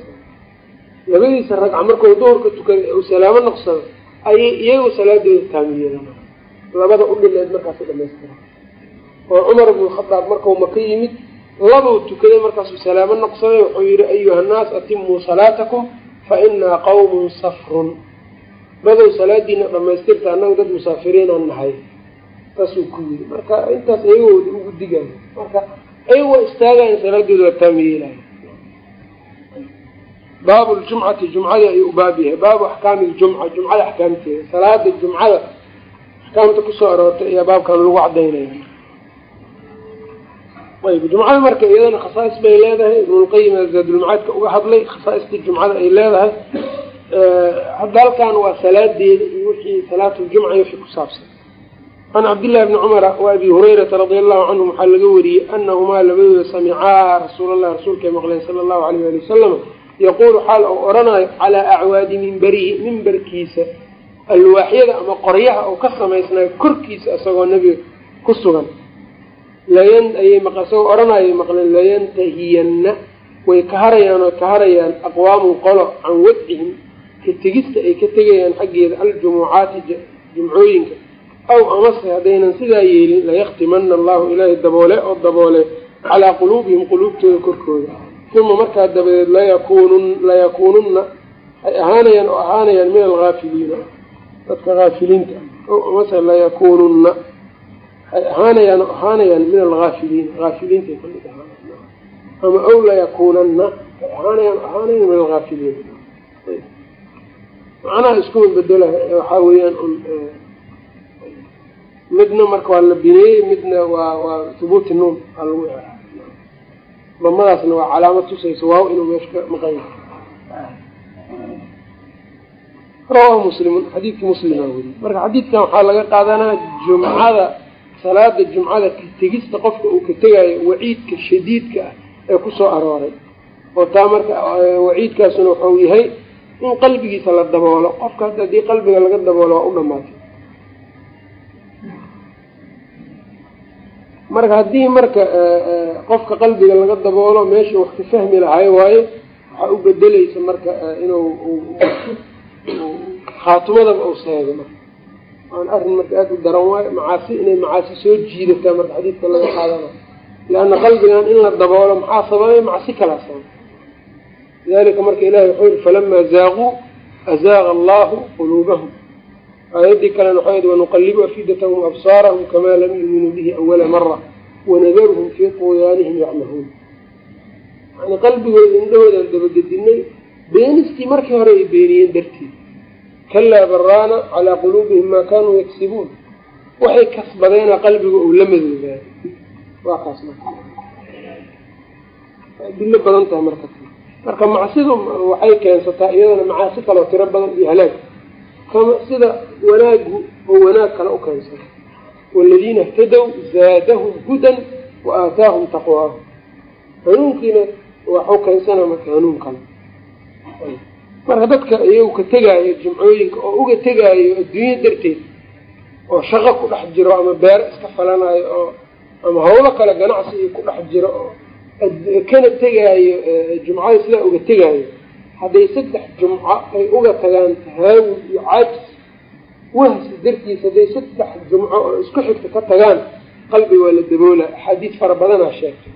labadiisa ragca markuu duhurka tukaday uu salaamo noqsado ayay iyagu salaadooda taamiyeedan labada u dhileed markaas dhamaystira. Oo cumar bnu khadaab markau maka yimid labau tukaday markaasuu salaamo noqsaday wuxuu yihi ayuha nnaas atimuu salaatakum fa inaa qawmun safrun dadow salaadiina dhamaystirta annaga dad musaafiriinaan nahay. Saasuu ku yiri marka intaas iyagooda ugu digayo. Marka ayagoo istaagayan salaadooda waa taamiyeelayo baabu ljumcati jumcadii ayuu ubaab yahay. Baabu axkaami ljumca jumcada axkaamteeda. Salaada jumcada axkaamta ku soo aroortay ayaa baabkan lagu cadaynaya ayb jumcada marka iyadana khasaais bay leedahay. Ibnulqayim zaadulmacaadka uga hadlay khasaaistii jumcada ay leedahay hadda halkan waa salaadeeda iyo wixii salaatuljumca iyo wixii ku saabsan. Can cabdillahi bni cumara wa abi hurayrata radia allahu canhum waxaa laga wariyey anahumaa labadooda samicaa rasuulallahi rasuulkay maqleen sala allahu alayh ali wasalam yaquulu xaal ou odhanayo calaa acwaadi mimberihi mimbarkiisa alwaaxyada ama qoryaha ou ka samaysnayo korkiisa isagoo nebiga ku sugan. Layan ayay isagoo odhanayay maqleen layantahiyanna way ka harayaan oo ka harayaan aqwaamun qolo can wadcihim ka tegista ay ka tegayaan xaggeeda aljumucaati jumcooyinka. Aw amase haddaynan sidaa yeelin layaktimana allahu ilaahay daboole oo daboole calaa quluubihim quluubtooda korkooda. Uma markaa dabadeed layakunun layakuununna ay ahaanayaan oo ahaanayaan min alhaafiliina dadka haafiliinta aw amase layakununna ay ahaanayaan oo ahaanayaan min alhaafiliina haafiliintaay ka mid ahaanayaan. Ama aw layakuunanna ay ahaanayaan o ahaanayaan min alhaafiliina macnaha iskuma bedela waxaa weeyaan un midna marka waa la bineeyey midna waa waa thubuuti nuun aa lagu damadaasna waa calaamad tusaysa waaw inuu meesha ka maqan yahay. Rawahu muslimun xadiidkii muslimaa weriye marka xadiidkan waxaa laga qaadanaa jumcada salaada jumcada ka tegista qofka uu ka tegayo waciidka shadiidka ah ee ku soo arooray. Oo taa marka waciidkaasuna wuxuu yahay in qalbigiisa la daboolo. Qofka hadda haddii qalbiga laga daboolo waa u dhamaatay marka haddii marka qofka qalbiga laga daboolo meesha wax ka fahmi lahayo waayo waxaa u bedeleysa marka inuu khaatumadaba uu seego marka. Waan arrin marka aada u daran waayo macaasi inay macaasi soo jiidataa marka xadiidka laga qaadana. Leanna qalbigan in la daboolo maxaa sababay? Macsi kalaa sababay lidalika marka ilahi wuxuu yihi falamaa zaaquu azaaqa allahu quluubahum. Aayaddii kalena waxay id wanuqalibu afidatahum absaarahum kamaa lam yuuminuu bihi awala mara wanadaruhum fii quyaanihim yacmahuun yani qalbigooda indhahoodaan dabagedinay beenistii markii hore ay beeniyeen darteed kalaa baraana calaa quluubihim maa kaanuu yaksibuun. Waxay kasbadeena qalbiga uu la madoobaayo waa kaas marka. Dilo badan tahay marka marka macsidu waxay keensataa iyadana macaasi kaloo tiro badan iyo halaag. Sida wanaagu oo wanaag kale u keensata waladiina ihtadow zaadahum hudan wa aataahum taqwaahum hanuunkiina waxu keensana marka hanuun kale. Marka dadka iyagu ka tegaayo jimcooyinka oo uga tegaayo adduunya darteed oo shaqo ku dhex jiro ama beero iska falanayo oo ama hawlo kale ganacsi ku dhex jiro oo kana tegaayo jumcada sidaa uga tegaayo. Hadday saddex jumco ay uga tagaan tahaawul iyo caajis wahsi dartiis hadday saddex jumco oo isku xigta ka tagaan qalbi waa la daboola axaadiis fara badanaa sheegtay.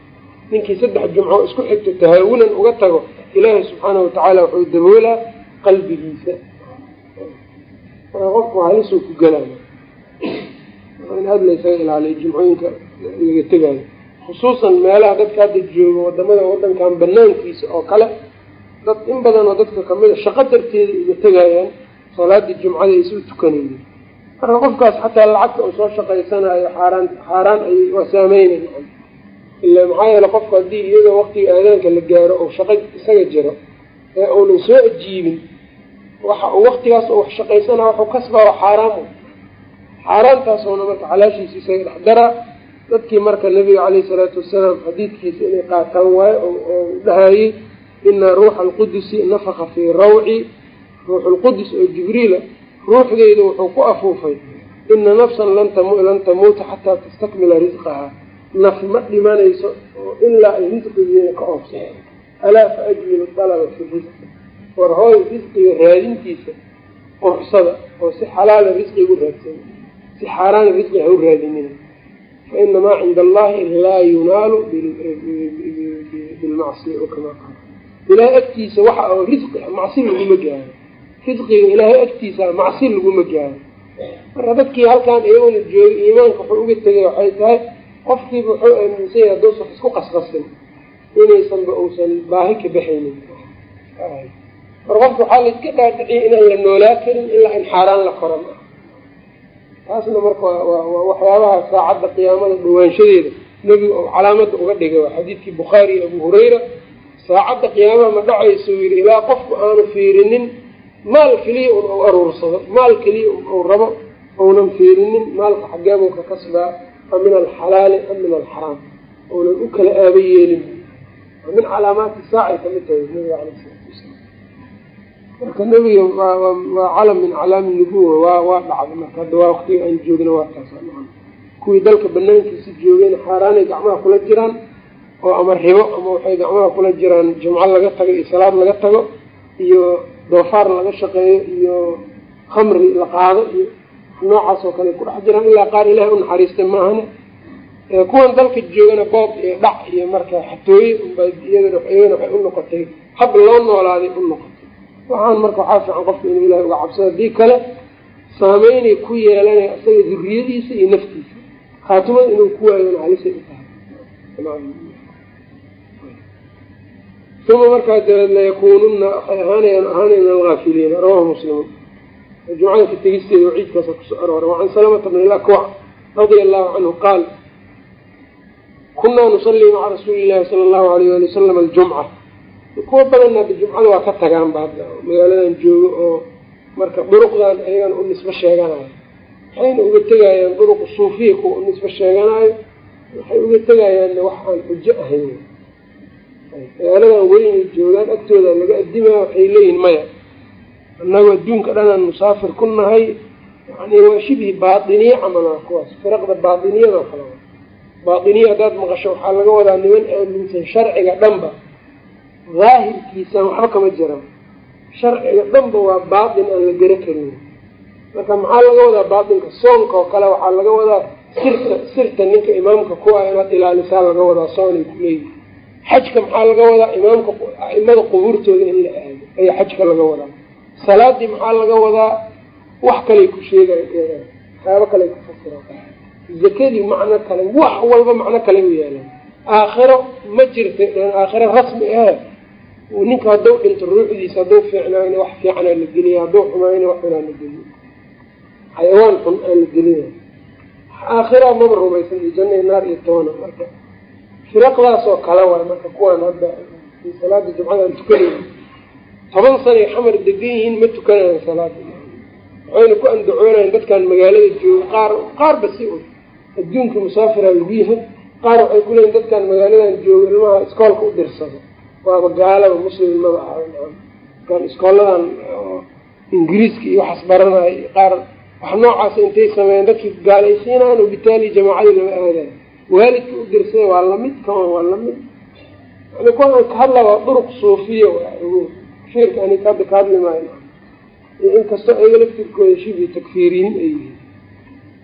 Ninkii saddex jumco isku xigto tahaawunan uga tago ilaahay subxaana watacaala wuxuu daboolaa qalbigiisa. Qofku halisuu ku gelaya in aada la ysaga ilaaliyo jumcooyinka laga tegaayo khusuusan meelaha dadka hadda jooga waddamada wadankan banaankiisa oo kale dad in badan oo dadka ka mid a shaqo darteeda uga tegayaan salaadii jumcada aysa u tukanaynin marka qofkaas xataa lacagta uu soo shaqaysanayo xaaraan xaaraan ay waa saameynayn ila maxaa yeele qofku haddii iyadoo waqtiga aadaanka la gaaro oo shaqo isaga jiro ee uunan soo ajiibin waxa uu waqtigaas oo wax shaqaysana waxuu kasbaa xaaraam. Xaaraantaasuna marka xalaashiisa isaga dhex daraa dadkii marka nabiga caleyhi salaatu wasalaam xadiidkiisa inay qaataan waayo oo dhahayey ina ruuxa alqudusi nafaka fii rawci. Ruuxulqudus oo jibriila ruuxdeyda wuxuu ku afuufay ina nafsan lan tamuuta xataa tastakmila risqahaa naf ma dhimanayso oo ilaa ay risqigeeda ka oofsato alaa fa ajmilu dalaba fi risqi war hooy risqiga raadintiisa quruxsada oo si xalaala risqiga u raadsana si xaaraana risqiga ha u raadinina fa inamaa cinda allahi laa yunaalu bilmacsiya kama qaal ilaahay agtiisa waxa oo risqi macsi laguma gaaro risqiga ilaahay agtiisa macsi laguma gaaro marka dadkii halkaan iyaguna joogay iimaanka wuxuu uga tegay waxay tahay qofkiiba wuxuu aaminsan yahay haduusan wax isku qasqasin inaysanba uusan baahi ka baxaynin mar qofka waxaa la iska dhaadhiciyay inaan la noolaa karin ilaa in xaaraan la koran ah taasna marka waa waxyaabaha saacadda qiyaamada dhawaanshadeeda nebiga oo calaamada uga dhigay waa xadiidkii bukhaari iyo abu hurayra. Saacadda qiyaamaha ma dhacayso yidhi ilaa qofku aanu fiirinin maal keliya un u aruursado maal keliya un uu rabo uunan fiirinin maalka xageebuu ka kasbaa a min alxalaali am min alxaraam. Uunan u kala aaba yeelin. Min calaamaati saacay ka mid tahay nabiga alay wasalaam marka nebiga waa calam min calaami nubuwa waa dhacday marka. Hadda waa waqtiga aan joogna waa taas kuwii dalka banaankiisa joogeen xaaraanay gacmaha kula jiraan oo ama ribo ama waxay gacmaha kula jiraan jumco laga tago iyo salaad laga tago iyo doofaar laga shaqeeyo iyo khamri la qaado iyo noocaas oo kale ku dhex jiraan ilaa qaar ilaahay u naxariistay maahane kuwan dalka joogana boob iyo dhac iyo marka xatooye iyadana waxay u noqotay hab loo noolaaday u noqotay waxaan marka waxaa fiican qofka inuu ilahay uga cabsado haddii kale saameynay ku yeelanaya isaga duriyadiisa iyo naftiisa. Khaatimada inuu ku waayona halisay u tahay. Uma markaa dabeed layakuununa waxay ahaanayaan ahaanayn min algaafiliina rawahu muslimun. Jumcada ka tegisteeda waciidkaasa ku soo arooray wacan salamata bn ilakwac radia allahu canhu qaal kunaa nusalii maca rasuuli llahi sala allahu alayh ali wasalam aljumca kuwa badanna ada jumcada waa ka tagaan hadda magaaladan joogo oo marka duruqdan ayagan u nisbo sheeganayo. Waxayna uga tegayaan duruq suufiya kuwa u nisbo sheeganayo. Waxay uga tegayaanna wax aan xujo ahayn. Magaaladan weynay joogaan agtooda laga adimaya waxay leeyihiin maya. Annagu adduunka dhanaan musaafir ku nahay yani waa shibhi baatiniye camal waa kuwaas firaqda baatiniyadoo kale. Baatiniya haddaad maqasho waxaa laga wadaa niman aaminsan sharciga dhanba daahirkiisa waxba kama jiran sharciga dhanba waa baatin aan la gera karin. Marka maxaa laga wadaa baatinka? Soonka oo kale waxaa laga wadaa sirta sirta ninka imaamka ku ah inaad ilaalisaa laga wadaa soonay kuleeyihi xajka maxaa laga wadaa? Imaamka aimada qubuurtooda in la aado ayaa xajka laga wadaa. Salaadii maxaa laga wadaa? Wax kaley ku sheegay waxyaabo kaley ku fasira zakadii macno kale wax walba macno kale u yaalan aakhiro ma jirta aakhiro rasmi ah ninka hadduu dhinto ruuxdiisa hadduu fiicnaayna wax fiicanaa la geliya hadduu xumaayna wax xunaa la geliya xayawaan xun aa la gelinaya aakhira maba rumaysan iyo janna naar iyo toona marka. Firaqdaas oo kale waay marka kuwaan hadda salaada jumcada aan tukanayna toban sanay xamar degan yihiin ma tukanayan salaada waxayna ku andacoonayan dadkan magaalada jooga qaar qaarba si un adduunka musaafira lagu yahay qaar waxay ku leeyiin dadkan magaaladan jooga ilmaha iskoolka u dirsado waaba gaalaba muslim maba iskooladan ingiriiska iyo waxaas baranayo qaar wax noocaas intay sameeyeen dadkii gaalaysiinaan bitaali jamaacadii lama aadayo waalidka u dirsada waa la mid kawan waa la mid yani kuwaan ka hadla waa duruq suufiya shirka ani hadda ka hadli maayo. Inkastoo ayaga laftirkooda shibi takfiiriyin ay yihiin.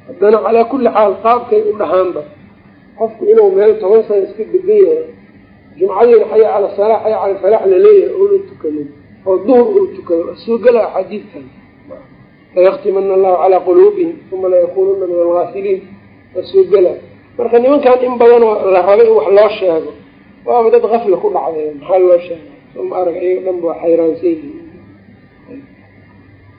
Haddana calaa kulli xaal qaabkay u dhahaanba qofku inuu meel toban sana iska degan yahay jumcadiina xaya cala salaa xaya cala falaax la leeyahay ouna tukanin oo duhur uu tukado soo gela axaadiidkan layaktimana allahu calaa quluubihim uma layakununa min algaafiliin waa soo gela marka nimankan in badanoo la rabay in wax loo sheego waaba dad kafla ku dhacday maxaa loo sheega soma arag ayago dhan ba xayraansan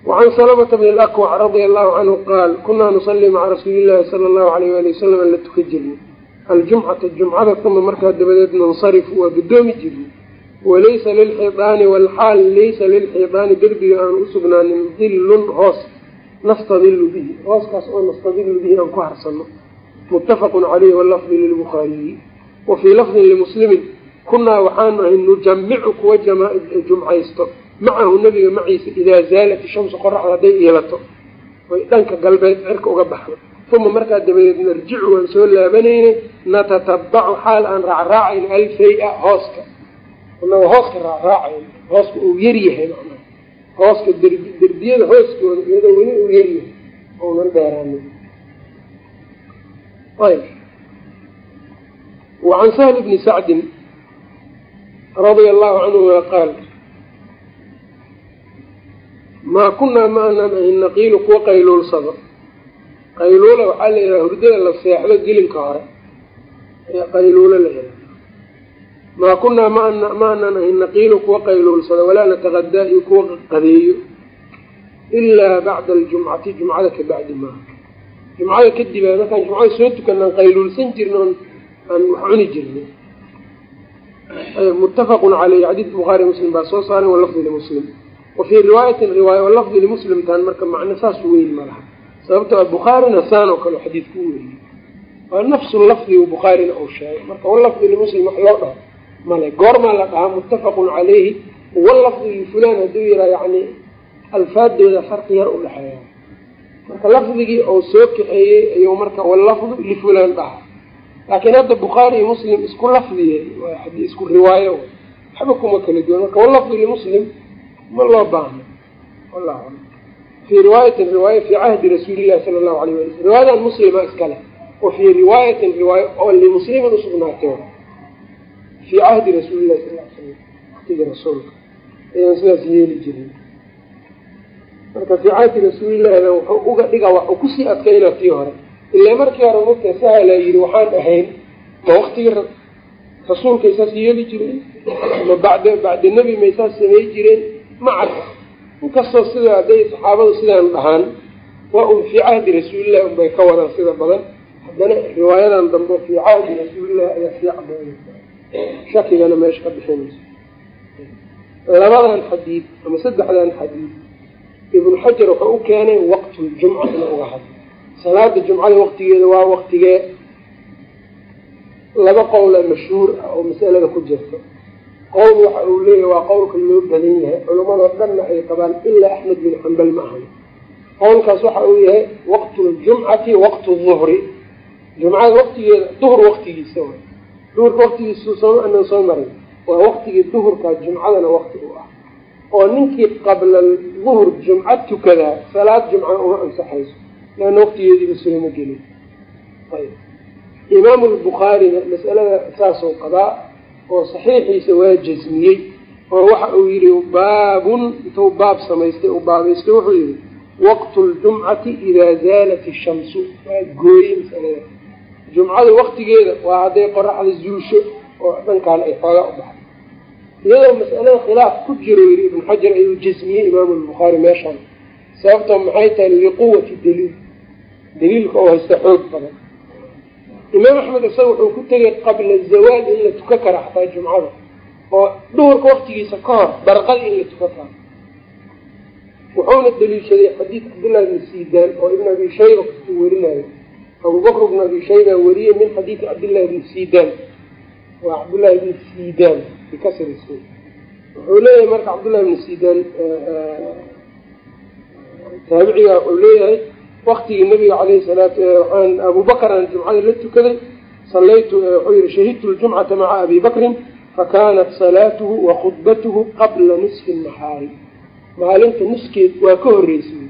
wacan salamata bn lakwac radia allahu canhu qaal kunaa nusalli maca rasuuli llahi sala allahu alayh wali wasalam an la tuka jirnay aljumcata jumcada uma markaa dabadeed nansarifu waa gudoomi jirnay walaysa lilxidaani walxaal laysa lilxidaani derbiga aan usugnaanin dillun hoos nastadilu bihi hooskaas oo nastadilu bihi aan ku harsano muttafaqun caleyhi walafdi lilbukhaariyi wa fii lafdin limuslimin kunaa waxaanu ahay nujamicu kuwa jumcaysto. Macahu nabiga maciisa idaa zaalat ishamsu qoraxda hadday iilato. Oy dhanka galbeed cirka uga baxdo uma markaa dabadeed narjicu waan soo laabanaynay natatabacu xaal aan raacraacayno alfay-a hooska inaga hooska raacraacayno hooska uu yaryahay macnaha hooska derbiyada hooskooda iyadoo weli uu yaryahay ounan dheeraanin ayb wacan sahl bni sacdin radia allahu canhuma qaal maa kunaa ma aanan ahin naqiilu kuwa qayluulsado qayluula waxaa la yidhaha hurdada la seexdo gelinka hore ee qayluulo la yidhaha. maa kunaa ma aanan ahin naqiilu kuwa qayluulsado walaa nataqadaa iyo kuwa qadeeyo ilaa bacda aljumcati jumcada ka bacdi maaha. jumcada kadib a markaan jumcada soo tukanaan qayluulsan jirna on aan wax cuni jirnay. Muttafaqun caleyh xadiid bukhaari muslim baa soo saaray walafdi limuslim wa fii riwaayatin riwaaya walafdi limuslim taan marka macno saas weyn ma laha sababto a bukhaarina saan oo kale xadiidku u weriyey waa nafsu lafdi bukhaarina uu sheegay. Marka walafdi limuslim wax loo dhaho male goormaa la dhahaa muttafaqun caleyhi walafdi lifulaan hadduu yiraa yani alfaadooda farqi yar u dhexeeya. Marka lafdigii oo soo kaxeeyey ayuu marka walafdu lifulaan dhaha laakiin hadda bukhaari iyo muslim isku lafdiye isku riwaayo. Waxba kuma kala duwan. Marka walafdu limuslim ma loo baahno wallahu alam fii riwaayatin riwaaya fii cahdi rasuulillahi sala allahu alayh wali riwaayadan muslima iskale wa fii riwaayatin riwaayo oo limuslimin usugnaatay fii cahdi rasuulillahi sal l slam waqtiga rasuulka ayaan sidaas yeeli jirin marka fii cahdi rasuulillahina wuxuu uga dhiga wax uu ku sii adkaynaa tii hore ilaa markii hore mugta sahala yidhi waxaan ahayn ma waktigii rasuulkay saas yeeli jireen ma bacda bacda nebi may saas samey jireen ma inkastoo sida hadday saxaabadu sidaan dhahaan waa un fii cahdi rasuulillahi unbay ka wadaan sida badan. Haddana riwaayadan dambe fii cahdi rasuulillahi ayaa sii cadeynaysa shakigana meesha ka bixinaysa. Labadan xadiid ama saddexdan xadiid ibnu xajar wuxuu u keenay waqtuljumca ina uga hadlo salaada jumcada waqtigeeda waa waqtigee laba qowla mashhuur ah oo masalada ku jirta qowl waxa uu leeyahay waa qowlka loo badan yahay. Culamadoo dhanna ay qabaan ilaa axmed bin xambal ma ahan qowlkaas waxa uu yahay waqtu ljumcati waqtu duhri jumcada waqtigeeda duhur waqtigiisa way duhurka waqtigiisa soo anan soo maray. Waa waqtigii duhurka jumcadana waqti u ah. Oo ninkii qabla duhur jumca tukadaa salaad jumca uma ansaxayso. Leanna waqtigeediiba sooma gelin. Ayb imaamu lbukhaarina mas'alada saasoo qabaa oo saxiixiisa waa jasmiyey oo waxa uu yihi baabun intuu baab samaystay u baabaystay wuxuu yihi waqtu ljumcati idaa zaalat ishamsu waa gooyey masalada jumcada waqtigeeda waa hadday qoraxda zuusho oo dhankaan ay xoogaa u baxdo. Iyadoo mas'alada khilaaf ku jiro yidhi ibnu xajar ayuu jasmiyey imaamu lbukhaari meeshaan sababtoo maxay tahay? Liquwati daliil. Daliilka oo haysta xoog badan imaam axmed isaga wuxuu ku tegay qabla zawaal in la tuka kara xataa jumcada oo duhurka waqtigiisa ka hor barqada in la tuka karo. Wuxuuna daliishaday xadiid cabdullahi bni siidaan oo ibn abi shayba uu werinayo abubakr bn abi shayba weriyey min xadiidi cabdillahi bni siidaan. Waa cabdullahi bni siidaan bikasri wuxuu leeyahay marka cabdullahi bni siidaan taabiciga wuxuu leeyahay waktigii nabiga caleyhi salaatu waxaan abubakr aan jumcada la tukaday salaytu wuxuu shahidtu ljumcata maca abi bakrin fakanat salaatuhu wa khudbatuhu qabla nisfi nahaari. Maalinta nuskeed waa ka horreysay.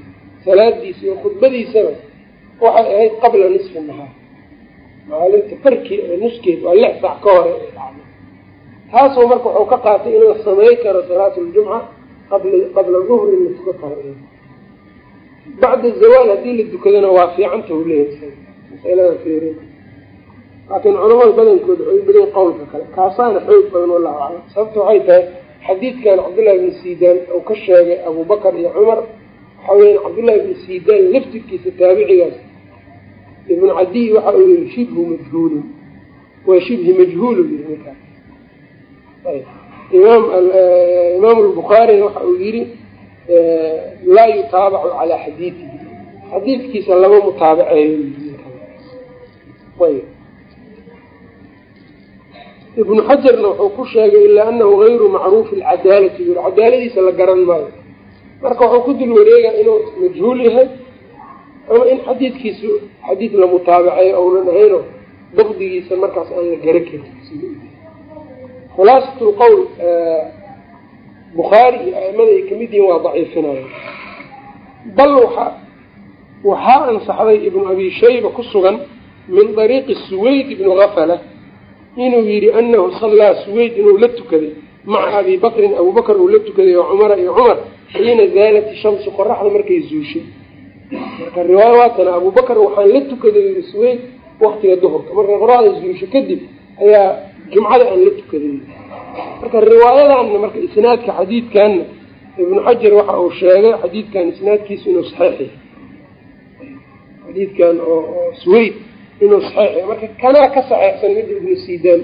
Salaadiisa iyo khudbadiisaba waxay ahayd qabla nisfi nahaar maalinta farkii nuskeed waa lix sac ka hore taasoo marka wuxuu ka qaatay in la samey karo salaatu ljumca qabla duhri la tuka karo bacda zawaal haddii la dukadana waa fiicanta u leeyahay. Masalada feerin laakiin culamada badankood waxay badan qowlka kale. Kaasaana xoog badan wallahu aclam. Sababta waxay tahay xadiidkan cabdullahi bni siidaan uu ka sheegay abubakar iyo cumar. Waxa weyan cabdullahi bni siidaan laftirkiisa taabicigaas ibnu cadiy waxa uu yihi shibhu majhuulin waa shibhi majhuulu yii ninkaas imaam lbukhaarina waxa uu yihi laa yutaabacu calaa xadiidihi. Xadiidkiisa lama mutaabaceeyo. Ibnu xajarna wuxuu ku sheegay ilaa anahu gayru macruufi alcadaalati yuri cadaaladiisa la garan maayo. Marka wuxuu ku dul wareegaa inuu majhuul yahay ama in xadiidkiisu xadiid la mutaabaceeyo ounan ahayno dabdigiisa markaas aan la gara karin. Khulaasat lqowl bukhaari iyo aimada ay ka mid yihiin waa daciifinaya bal waxa waxaa ansaxday ibnu abi shayba ku sugan min dariiqi suwayd ibnu gafala inuu yihi anahu sallaa suwayd inuu la tukaday maca abi bakrin abubakr uu la tukaday oo cumara iyo cumar xiina zaalat shamsu qoraxda markay zuushay. Marka riwaaya waatana abubakr waxaan la tukaday yii suwayd waktiga duhurka. Markay qoraxda zuusho kadib ayaa jumcada aan la tukaday marka riwaayadanna marka isnaadka xadiidkanna ibnu xajar waxa uu sheegay xadiidkan isnaadkiisu inuu yahay. Xadiidkan oo suwayd inuu saxiix yahay. Marka kanaa ka saxeixsan midda ibnu siidaan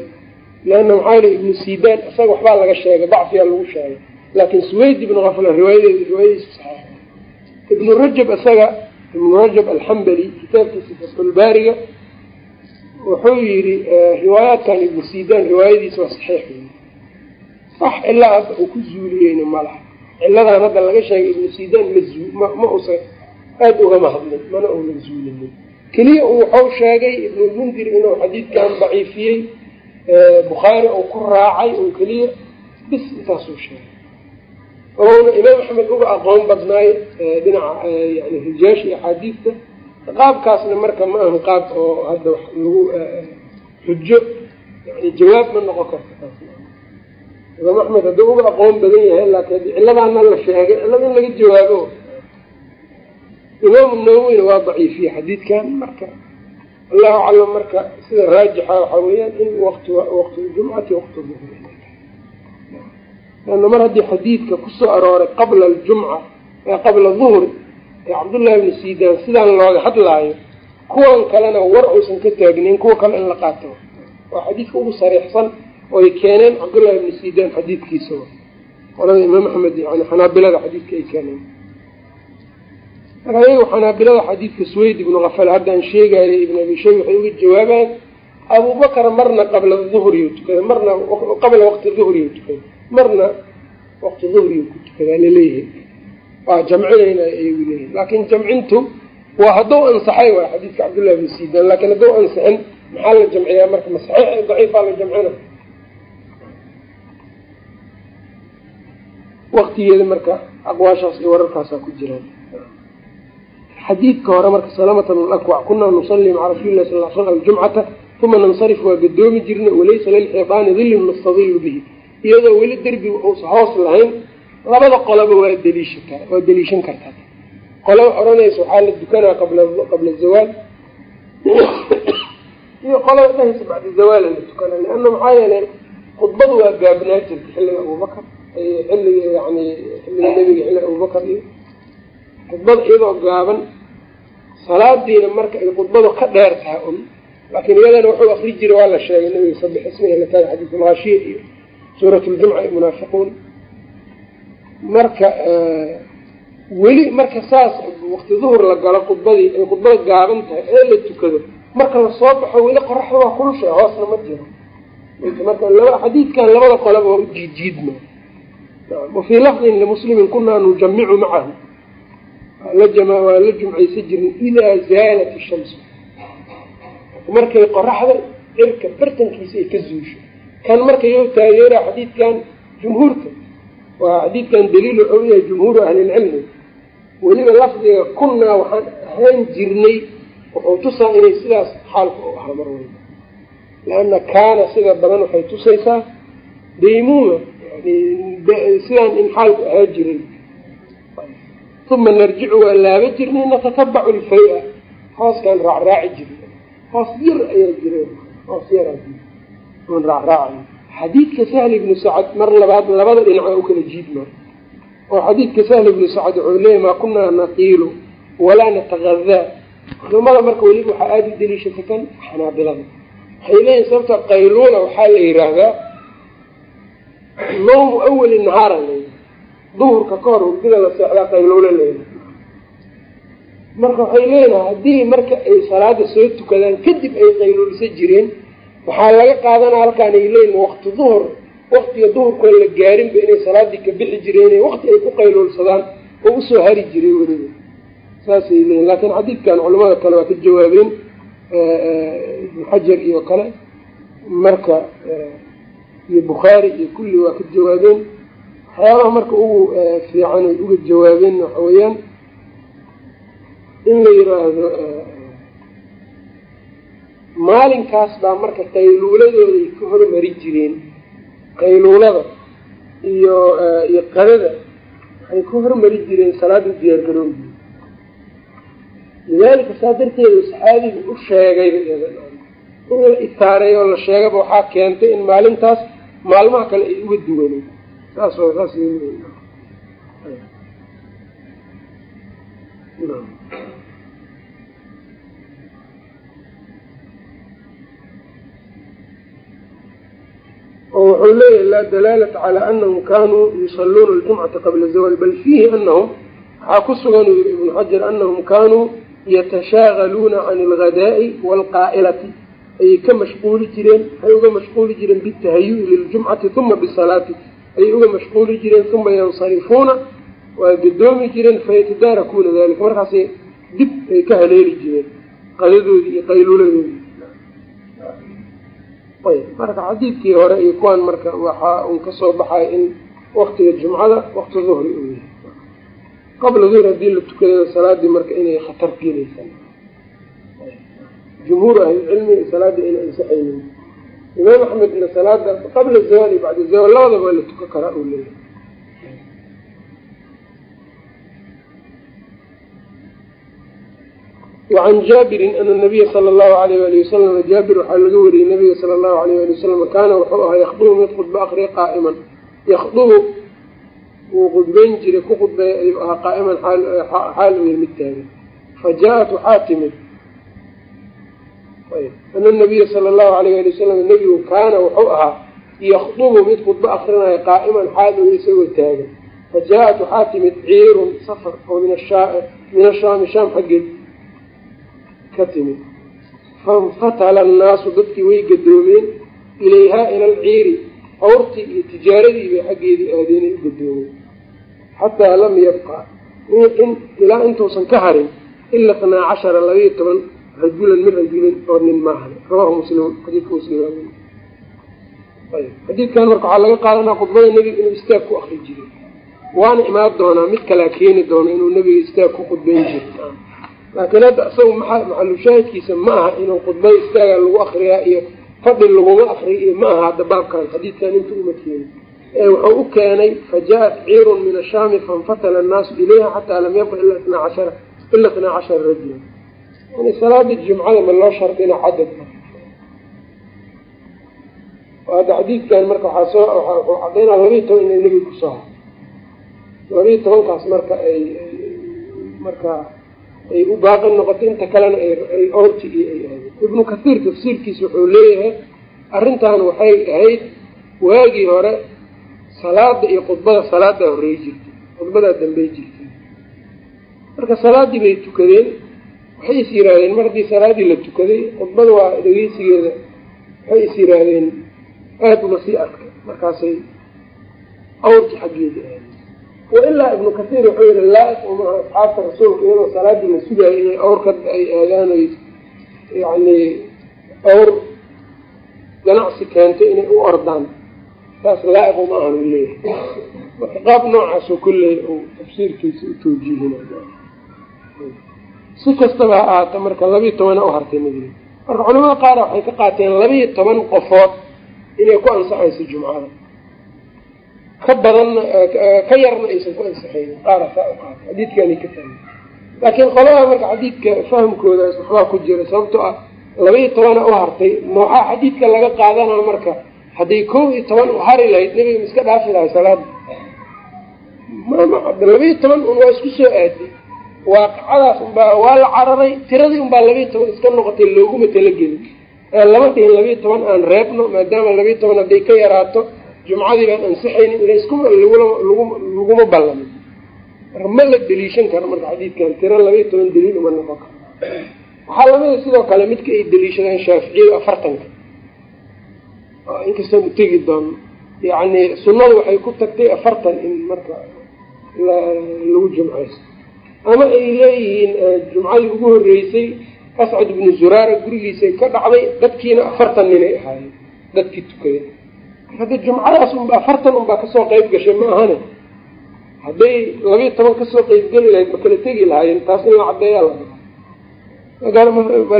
leanna maxaa yili ibnu siidaan isaga waxbaa laga sheegay dacfiyaa lagu sheegay. Laakiin suwayd ibnu kafla riwaayadeed riwaayadiisa saxiix ibnu rajab isaga ibnu rajab alxambali kitaabkiisa fatxulbaariga wuxuu yidhi riwaayaadkan ibnu siidaan riwaayadiisa waa saxiix wax cilaa hadda uu ku zuuliyeyna malaha ciladan hadda laga sheegay ibnu siidaan ma ma usa aada ugama hadlin mana una zuulinin. Keliya uu waxau sheegay ibnulmundir inuu xadiidkan daciifiyey bukhaari uu ku raacay oo keliya bis intaasuu sheegay. Ouna imaam axmed uga aqoon badnaay dhinaca yani rijaasha iyo axaadiista qaabkaasna marka ma aha qaab oo hadda wax lagu xujo yani jawaab ma noqon taas imaam axmed hadduu uga aqoon badan yahay laakiin ciladaana la sheegay cilada in laga jawaabo. Imaamu nawowina waa daciifiye xadiidkan marka. Allahu aclam marka sida raajixa waxaa weeyaan in waqti waqti ljumcati waqti duhri lanna mar haddii xadiidka ku soo arooray qabla aljumca qabla duhri cabdullahi bni siidaan sidaan looga hadlaayo kuwan kalena war uusan ka taagnayn kuwa kale in la qaato. Waa xadiidka ugu sariixsan oy keeneen cabdullahi bni siidaan xadiidkiisa qolada imaam axmed yani xanaabilada xadiidka ay keeneen. Marka ayaga xanaabilada xadiidka suweyd ibnu kafal haddaan sheegaayo ibn abi shay waxay uga jawaabaan abubakar marna qabla duhriyu tukaday marna qabla waqti duhriyu tukaday marna waqti duhriyu ku tukadaa la leeyahay waa jamcinayna ayagu leeyihiin laakiin jamcintu waa hadduu ansaxay waay xadiidka cabdullahi bni siidaan laakiin hadduu ansixin maxaa la jamciyaa marka? Ma saxiix daciifaa la jamcina waktigeeda marka aqwaashaas iyo wararkaasaa ku jiraan xadiidka hore marka salamatan alakwac kunaa nusalli maca rasuuli lah sal sl aljumcata uma nansarif waa gadoomi jirna walaysa lilxiidaani dilin nastadilu bihi. Iyadoo weli derbi uusa hoos lahayn labada qoloba waa daliishataa waa daliishan kartaa qolaba odhanaysa waxaa la dukanaa qabla zawaal. Iyo qolaba dhahaysa bacda zawaala la tukana lianna maxaa yeelay khudbadu waa gaabnaa jirta xilliga abubakar xilliga yani xilliga nebiga xilliga abubakar iyo khudbada iyadoo gaaban. Salaadiina marka ay khudbadu ka dheer tahay un laakiin iyadana wuxuu akri jiray waa la sheegay nabiga sabix ismihi lataga xadiisulhaashiya iyo suurat ljumca iyo munaafiquun marka weli marka saas waqti duhur la galo khudbadii ay khudbada gaaban tahay ee la tukado marka la soo baxo weli qoraxda waa kulusha hoosna ma jiro. Marka xadiidkan labada qolaba waa u jiidjiidma wafii lafdin limuslimin kunaa nujamicu macahu waa la jumcaysa jirin idaa zaalat ishamsu markay qoraxda cirka bartankiisa ay ka zuusho. Kan marka yo taageera xadiidkan jumhuurka waa xadiidkan daliil wuxuu yahay jumhuuru ahlilcilmi weliba lafdiga kunnaa waxaan ahaan jirnay wuxuu tusaa inay sidaas xaalka u ahaa mar walba. Leanna kaana sida badan waxay tusaysaa daymuuma sidaan in xaalku ahaa jiray uma narjicu waa laaba jirnay natatabacu lfay-a hooskaan raacraaci jirnay hoos yar ayaa jira hoos yaraa jira oon raacraacayo xadiidka sahl ibnu sacad mar labaad labada dhinac waa u kala jiidmaa oo xadiidka sahl ibnu sacad wuxuu leeyay maa kunaa naqiilu walaa natagadaa culamada marka weliba waxaa aada u deliishata kan xanaabilada. Waxay leeyihiin sababta qayluula waxaa la yiraahdaa nawmu awali nahaara leeyahy duhurka ka hor hurdida la seexdaa qayluula leeyahay marka waxay leeyihiin haddii marka ay salaada soo tukadaan kadib ay qayluulisa jireen waxaa laga qaadanaa halkaan ay leeyihiin wakti duhur. Waktiga duhurkoon la gaarinba inay salaadii ka bixi jireen wakti ay ku qayluulsadaan oo u soo hari jiray weliba. Saasay leeyihiin laakiin xadiidkan culamada kale waa ka jawaabeen ibnu xajar iyo kale. Marka iyo bukhaari iyo kulli waa ka jawaabeen. Waxyaabaha marka ugu fiican ay uga jawaabeen waxa weeyaan in la yiraahdo maalinkaas baa marka qayluuladooday ka hormari jireen. Qayluulada iyo iyo qadada waxay ka hormari jireen salaada diyaar garowgi lidaalika saa darteeda saxaabigu u sheegayba in la oo la sheegaba waxaa keentay in maalintaas maalmaha kale ay uga duwaneen saas saas oo wuxuu leeyahy laa dalaalata calaa anahum kanuu yusaluuna aljumcata qabla zawal bal fiihi anahum waxaa ku sugan uu yihi ibnu xajar anahum kanuu yatashaagaluuna can alghadaa'i waalqaa'ilati ayay ka mashquuli jireen waxay uga mashquuli jireen bitahayu-i liljumcati uma bisalaati ayay uga mashquuli jireen uma yansarifuuna waa gadoomi jireen fayatadaarakuuna dalika markaasay dib ay ka haleeli jireen qadadoodii iyo qayluuladoodii marka xadiidkii hore iyo kuwaan marka waxaa un ka soo baxaya in waktiga jumcada wakti duhri uu yahay. Qabla duhri haddii la tukadada salaadii marka inay khatar gelaysan. Jumhuur ahlilcilmi salaada in ansaxaynin imaam axmedna salaada qabla zawal iyo bacda zawal labadaba waa la tukan karaa uu leeyahay wacan jaabirin ana nabiya sala allahu alayh wali wasalama jaabir waxaa laga wariyey nabiga sala allahu alayh wali wasalam kaana wuxuu ahaa yakdubu mid khudba akriya qaa'iman yakdubu wuu khudbayn jiray ku khudbeeya ayuu ahaa qaa'iman xaal uu yahay mid taagan fa jaa-at waxaa timid ana nabiya sala allahu alayh ali wasalam nebigu kaana wuxuu ahaa yakdubu mid khudbo akrinaya qaa'iman xaal uu isagoo taagan fa jaa-at waxaa timid ciirun safar oo min ashaami shaam xaggeed ka timid fainfatala annaasu dadkii way gadoomeen ilayhaa ila alciiri awrtii iyo tijaaradii bay xaggeedii aadeen u gadoomeen xataa lam yabqa ilaa intuusan ka harin ila itnaa cashara labayo toban rajulan min rajulin oo nin maahan rawahu muslim xadiidka muslim ayb xadiidkan marka waxaa laga qaadanaa khudbada nebiga inuu istaag ku akri jiray. Waana imaan doonaa mid kalaa keeni doono inuu nebiga istaag ku khudbayn jiro laakiin hadda isaga maa maxalushaahidkiisa ma aha inuu khudbada istaaga lagu akriyaa iyo fadhi laguma akriya iyo ma aha hadda baabkan xadiidkan inta uma keeni ee wuxuu u keenay fa jaa-at ciirun min ashaami fainfatala annaasu ilayha xataa lam yabqa ila itnaa cashara ila itnaa cashara rajula. Yani salaada jumcada ma loo shardina cadad hadda xadiidkan marka waxaa soo wuxuu cadaynaa labayo toban inay nebiga ku soo ha labayo tobankaas marka ay marka ay u baaqi noqotay inta kalena ay oorti iyo ay aadeen ibnu kathiir tafsiirkiisa wuxuu leeyahay arrintan waxay ahayd waagii hore salaada iyo khudbada salaadaa horreey jirtay khudbadaa dambey jirtay. Marka salaadii bay tukadeen waxay is yiraahdeen mar haddii salaadii la tukaday khudbada waa dhegeysigeeda. Waxay is yiraahdeen aada uma sii adka markaasay awrkii xaggeeda aadeen wailaa ibnu kasiir wuxuu yihi laa-iq umaha asxaabta rasuulka iyadoo salaadii la sugaayo inay awrka ay aadaan oy yacni awr ganacsi keentay inay u ordaan saas laa-iq uma ahan u leeyahay marka qaab noocaasoo kolley uu tafsiirkiisa u tawjiihina si kastaba ha ahaata marka labiiyo tobana u hartay nabiga marka culamada qaar waxay ka qaateen labaiyo toban qofood inay ku ansaxayso jumcada ka badanna ka yarna aysan ku ansaxaynin qaara saa u qaata. Xadiidkaanay ka fahmi laakiin qolada marka xadiidka fahamkoodaas waxbaa ku jira sababtoo ah labaiyo tobana u hartay nooxaa xadiidka laga qaadana marka hadday kow iyo toban u hari lahayd nebiga ma iska dhaafi lahay salaada labaiyo toban un waa isku soo aaday waaqicadaas unbaa waa la cararay. Tiradii unbaa labaiyo toban iska noqotay looguma talagelin lama dhihin labaiyo toban aan reebno maadaama labaiyo toban hadday ka yaraato jumcadii baan ansixaynin layskuma laguma ballamin marka ma la deliishan karo marka xadiidkan tiro labaiyo toban daliil uma noqon karo. Waxaa lamida sidoo kale midka ay deliishadaan shaaficiyadu afartanka. Inkastoon utegi doono yacni sunnadu waxay ku tagtay afartan in marka lagu jumcaysto. Ama ay leeyihiin jumcadii ugu horreysay ascad ibnu zuraara gurigiisay ka dhacday dadkiina afartan ninay ahaayeen. Dadkii tukaday hadda jumcadaas unba afartan unbaa ka soo qeyb gashay ma ahane hadday labiiyo toban ka soo qeybgeli lahayd ma kala tegi lahaayeen taas in la caddeeyaa la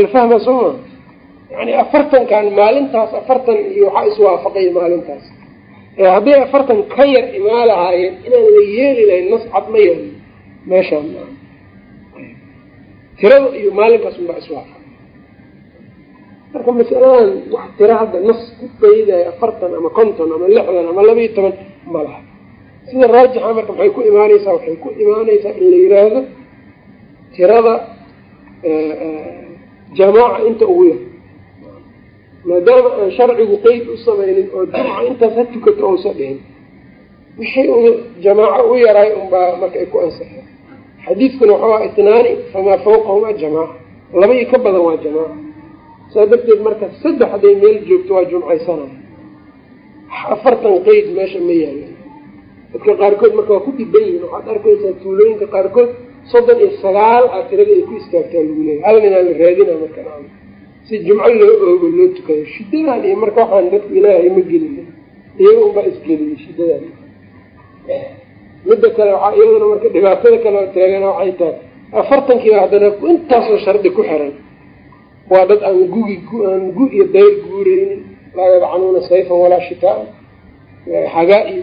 la fahmaa soo maa yani afartankan maalintaas afartan iyo waxaa iswaafaqay maalintaas. Hadday afartan ka yar imaa lahaayeen inaan la yeeli lahayn nas cad ma yeelin meeshaan tirada iyo maalinkaas unbaa iswaafaqay marka masaladan wax tira hadda nas ku qeydayo afartan ama konton ama lixdan ama laba iyo toban ma laha. Sida raajixa marka maxay ku imaaneysaa waxay ku imaaneysaa in la yiraahdo tirada jamaaca inta ugu yar. Maadaama aan sharcigu qeyd u sameynin oo jumca intaas ha tukato ousa dhihin wixii u jamaaco u yaraay unbaa marka ay ku ansaxeen xadiidkuna waxaa itnaani famaa fawqahumaa jamaaca. Laba iyo ka badan waa jamaaca saa darteed marka saddex hadday meel joogto waa jumcaysanaya afartan qeyd meesha ma yaalan dadka qaarkood marka waa ku dhiban yihiin waxaad arkaysaa tuulooyinka qaarkood soddon iyo sagaal a tirada ay ku istaagtaa lagu leeyahy hal ninaa la raadina marka si jumco loo oogo loo tukayo shidadan iyo marka waxaan dadku ilaahay ma gelin. Iyaga unbaa isgeliyay shidadan midda kale waxaa iyaduna marka dhibaatada kale taagana waxay tahay. Afartankiiba haddana intaasoo shardi ku xiran waa dad aan gugi aan gu iyo dayr guureynin laa yadcanuuna sayfan walaa shitaan xagaa iyo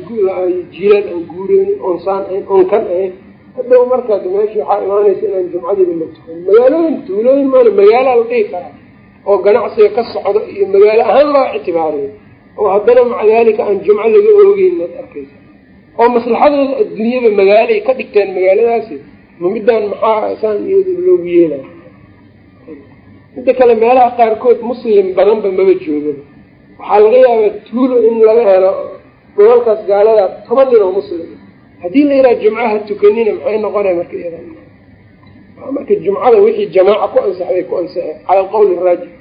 jiilaan aan guureynin onsaan ahayn onkan ahayn hadhow markaad meesha waxaa imaanaysa inaan jumcadiiba la tukan. Magaalooyin tuulooyin maana magaalaa la dhihi karaa. Oo ganacsiga ka socdo iyo magaalo ahaan loo ictibaariyo. Oo haddana maca daalika aan jumco laga oogeyn ad arkaysa oo maslaxadooda adduunyada magaalay ka dhigteen magaaladaasi ma midaan maxaa saan iyada loogu yeelay midda kale meelaha qaarkood muslim badanba maba joogaba waxaa laga yaabaa tuulo in laga helo gobolkaas gaaladaa toban nin oo muslim. Haddii la yidhaha jumcaha tukanina maxay noqonaya marka iyada? Marka jumcada wixii jamaaca ku ansaxday ku ansaxay cala alqawli raajix.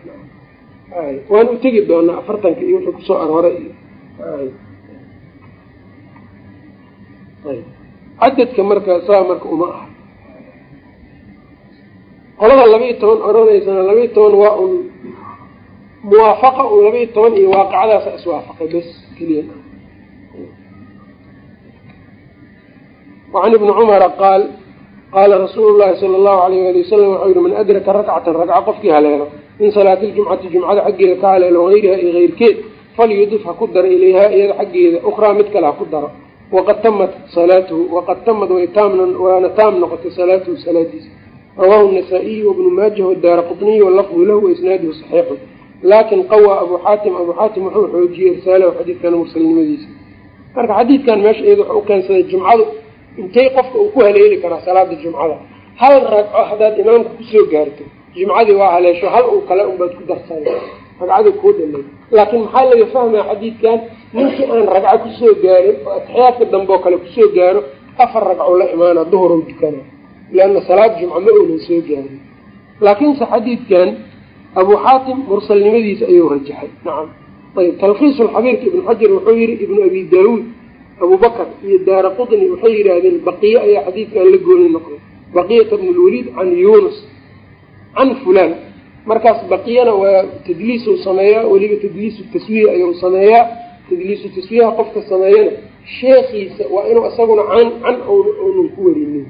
Waan u tegi doonaa afartanka iyo wixii ku soo arooray. Iyo cadadka marka saa marka uma aha qolada laba-iyo toban odhanaysana laba-iyo toban waa un muwaafaqa un laba-iyo toban iyo waaqicadaasa iswaafaqay bes keliya. Wacan ibni cumara qaal qaala rasuulu llahi sala allahu alayh wali wasalam waxau yihi man adraka rakcatan ragca qofkii haleelo min salaati ljumcati jumcada xaggeeda ka haleelo hayriha iyo heyrkeed falyudif ha ku daro ilayhaa iyada xaggeeda ukhraa mid kale ha ku daro. Waqad tamat salaatuhu waqad tamad waana taam noqotay salaatuhu salaadiisa rawaahu nasaa-iyu wabnu maajah wadaara qutniyu walafdu lahu waisnaaduhu saxiixun laakin qawaa abuu xaatim abuu xaatim wuxuu xoojiyey irsaalahu xadiidkan mursalnimadiisa marka xadiidkan meesha iyada wuxuu u keensaday jumcadu intay qofka uu ku haleeli karaa salaada jumcada. Hal ragco haddaad imaamka ku soo gaarto jumcadii waa haleesho hal uu kale unbaad ku darsana ragcadii kuu dhamay laakiin maxaa laga fahmaya xadiidkan? Ninkii aan ragco ku soo gaarin oo atixyaadka dambe oo kale ku soo gaaro afar ragco la imaana duhurou tukana leanna salaad jumca ma uunan soo gaarin laakiinse xadiidkan abuu xaatim mursalnimadiisa ayuu rajaxay nacam ayb talkiisu lxabiirka ibnu xajar wuxuu yihi ibnu abi daawuud abubakr iyo daara qutni waxay yidhaahdeen baqiye ayaa xadiidkan la gooni noqday baqiyata bn lwaliid can yunus can fulaan markaas baqiyana waa tadliisuu sameeyaa weliba tadliisu taswiih ayuu sameeyaa tadliisu taswiiha qofka sameeyana sheekiisa waa inuu isaguna can can uunan ku werinin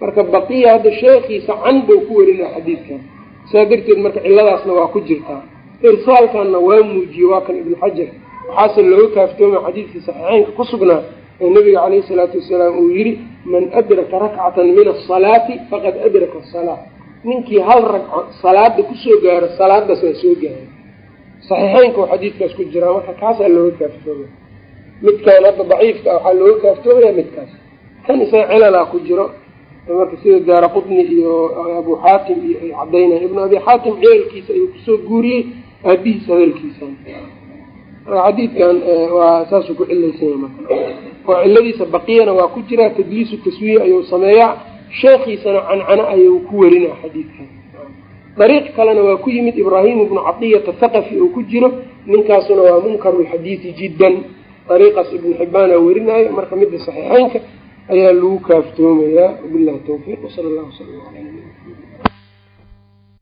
marka baqiya hadda sheekiisa can buu ku werinaa xadiidkan saa darteed marka ciladaasna waa ku jirtaa irsaalkanna waa muujiye waa kan ibnu xajar. Waxaase looga kaaftooma xadiidkii saxiixeynka ku sugnaa ee nabiga caleyhi salaatu wasalaam uu yihi man adraka rakcatan min asalaati faqad adraka asalaa ninkii hal ragco salaada ku soo gaaro salaadaas waa soo gaaray saxiixeynka oo xadiidkaas ku jiraa marka kaasaa looga kaaftooma midkaan hadda daciifka waxaa looga kaaftoomaya midkaas. Kan isaga cilalaa ku jiro marka sida daara qutni iyo abu xaatim iyo ay cadaynayan ibnu abi xaatim cilalkiisa ayuu ku soo guuriyey aabihiis hadalkiisa marka xadiidkan waa saasuu ku cilaysanya marka. Oo ciladiisa baqiyana waa ku jiraa tadliisu taswiya ayuu sameeyaa sheekhiisana cancana ayuu ku werinaa xadiidkan. Dariiq kalena waa ku yimid ibraahim ibnu cadiyata thaqafi oo ku jiro ninkaasuna waa munkaru lxadiidi jiddan. Dariiqaas ibnu xibbaana werinaayo marka midda saxiixeynka ayaa lagu kaaftoomayaa wabillahi tawfiiq wsala allahu sala ala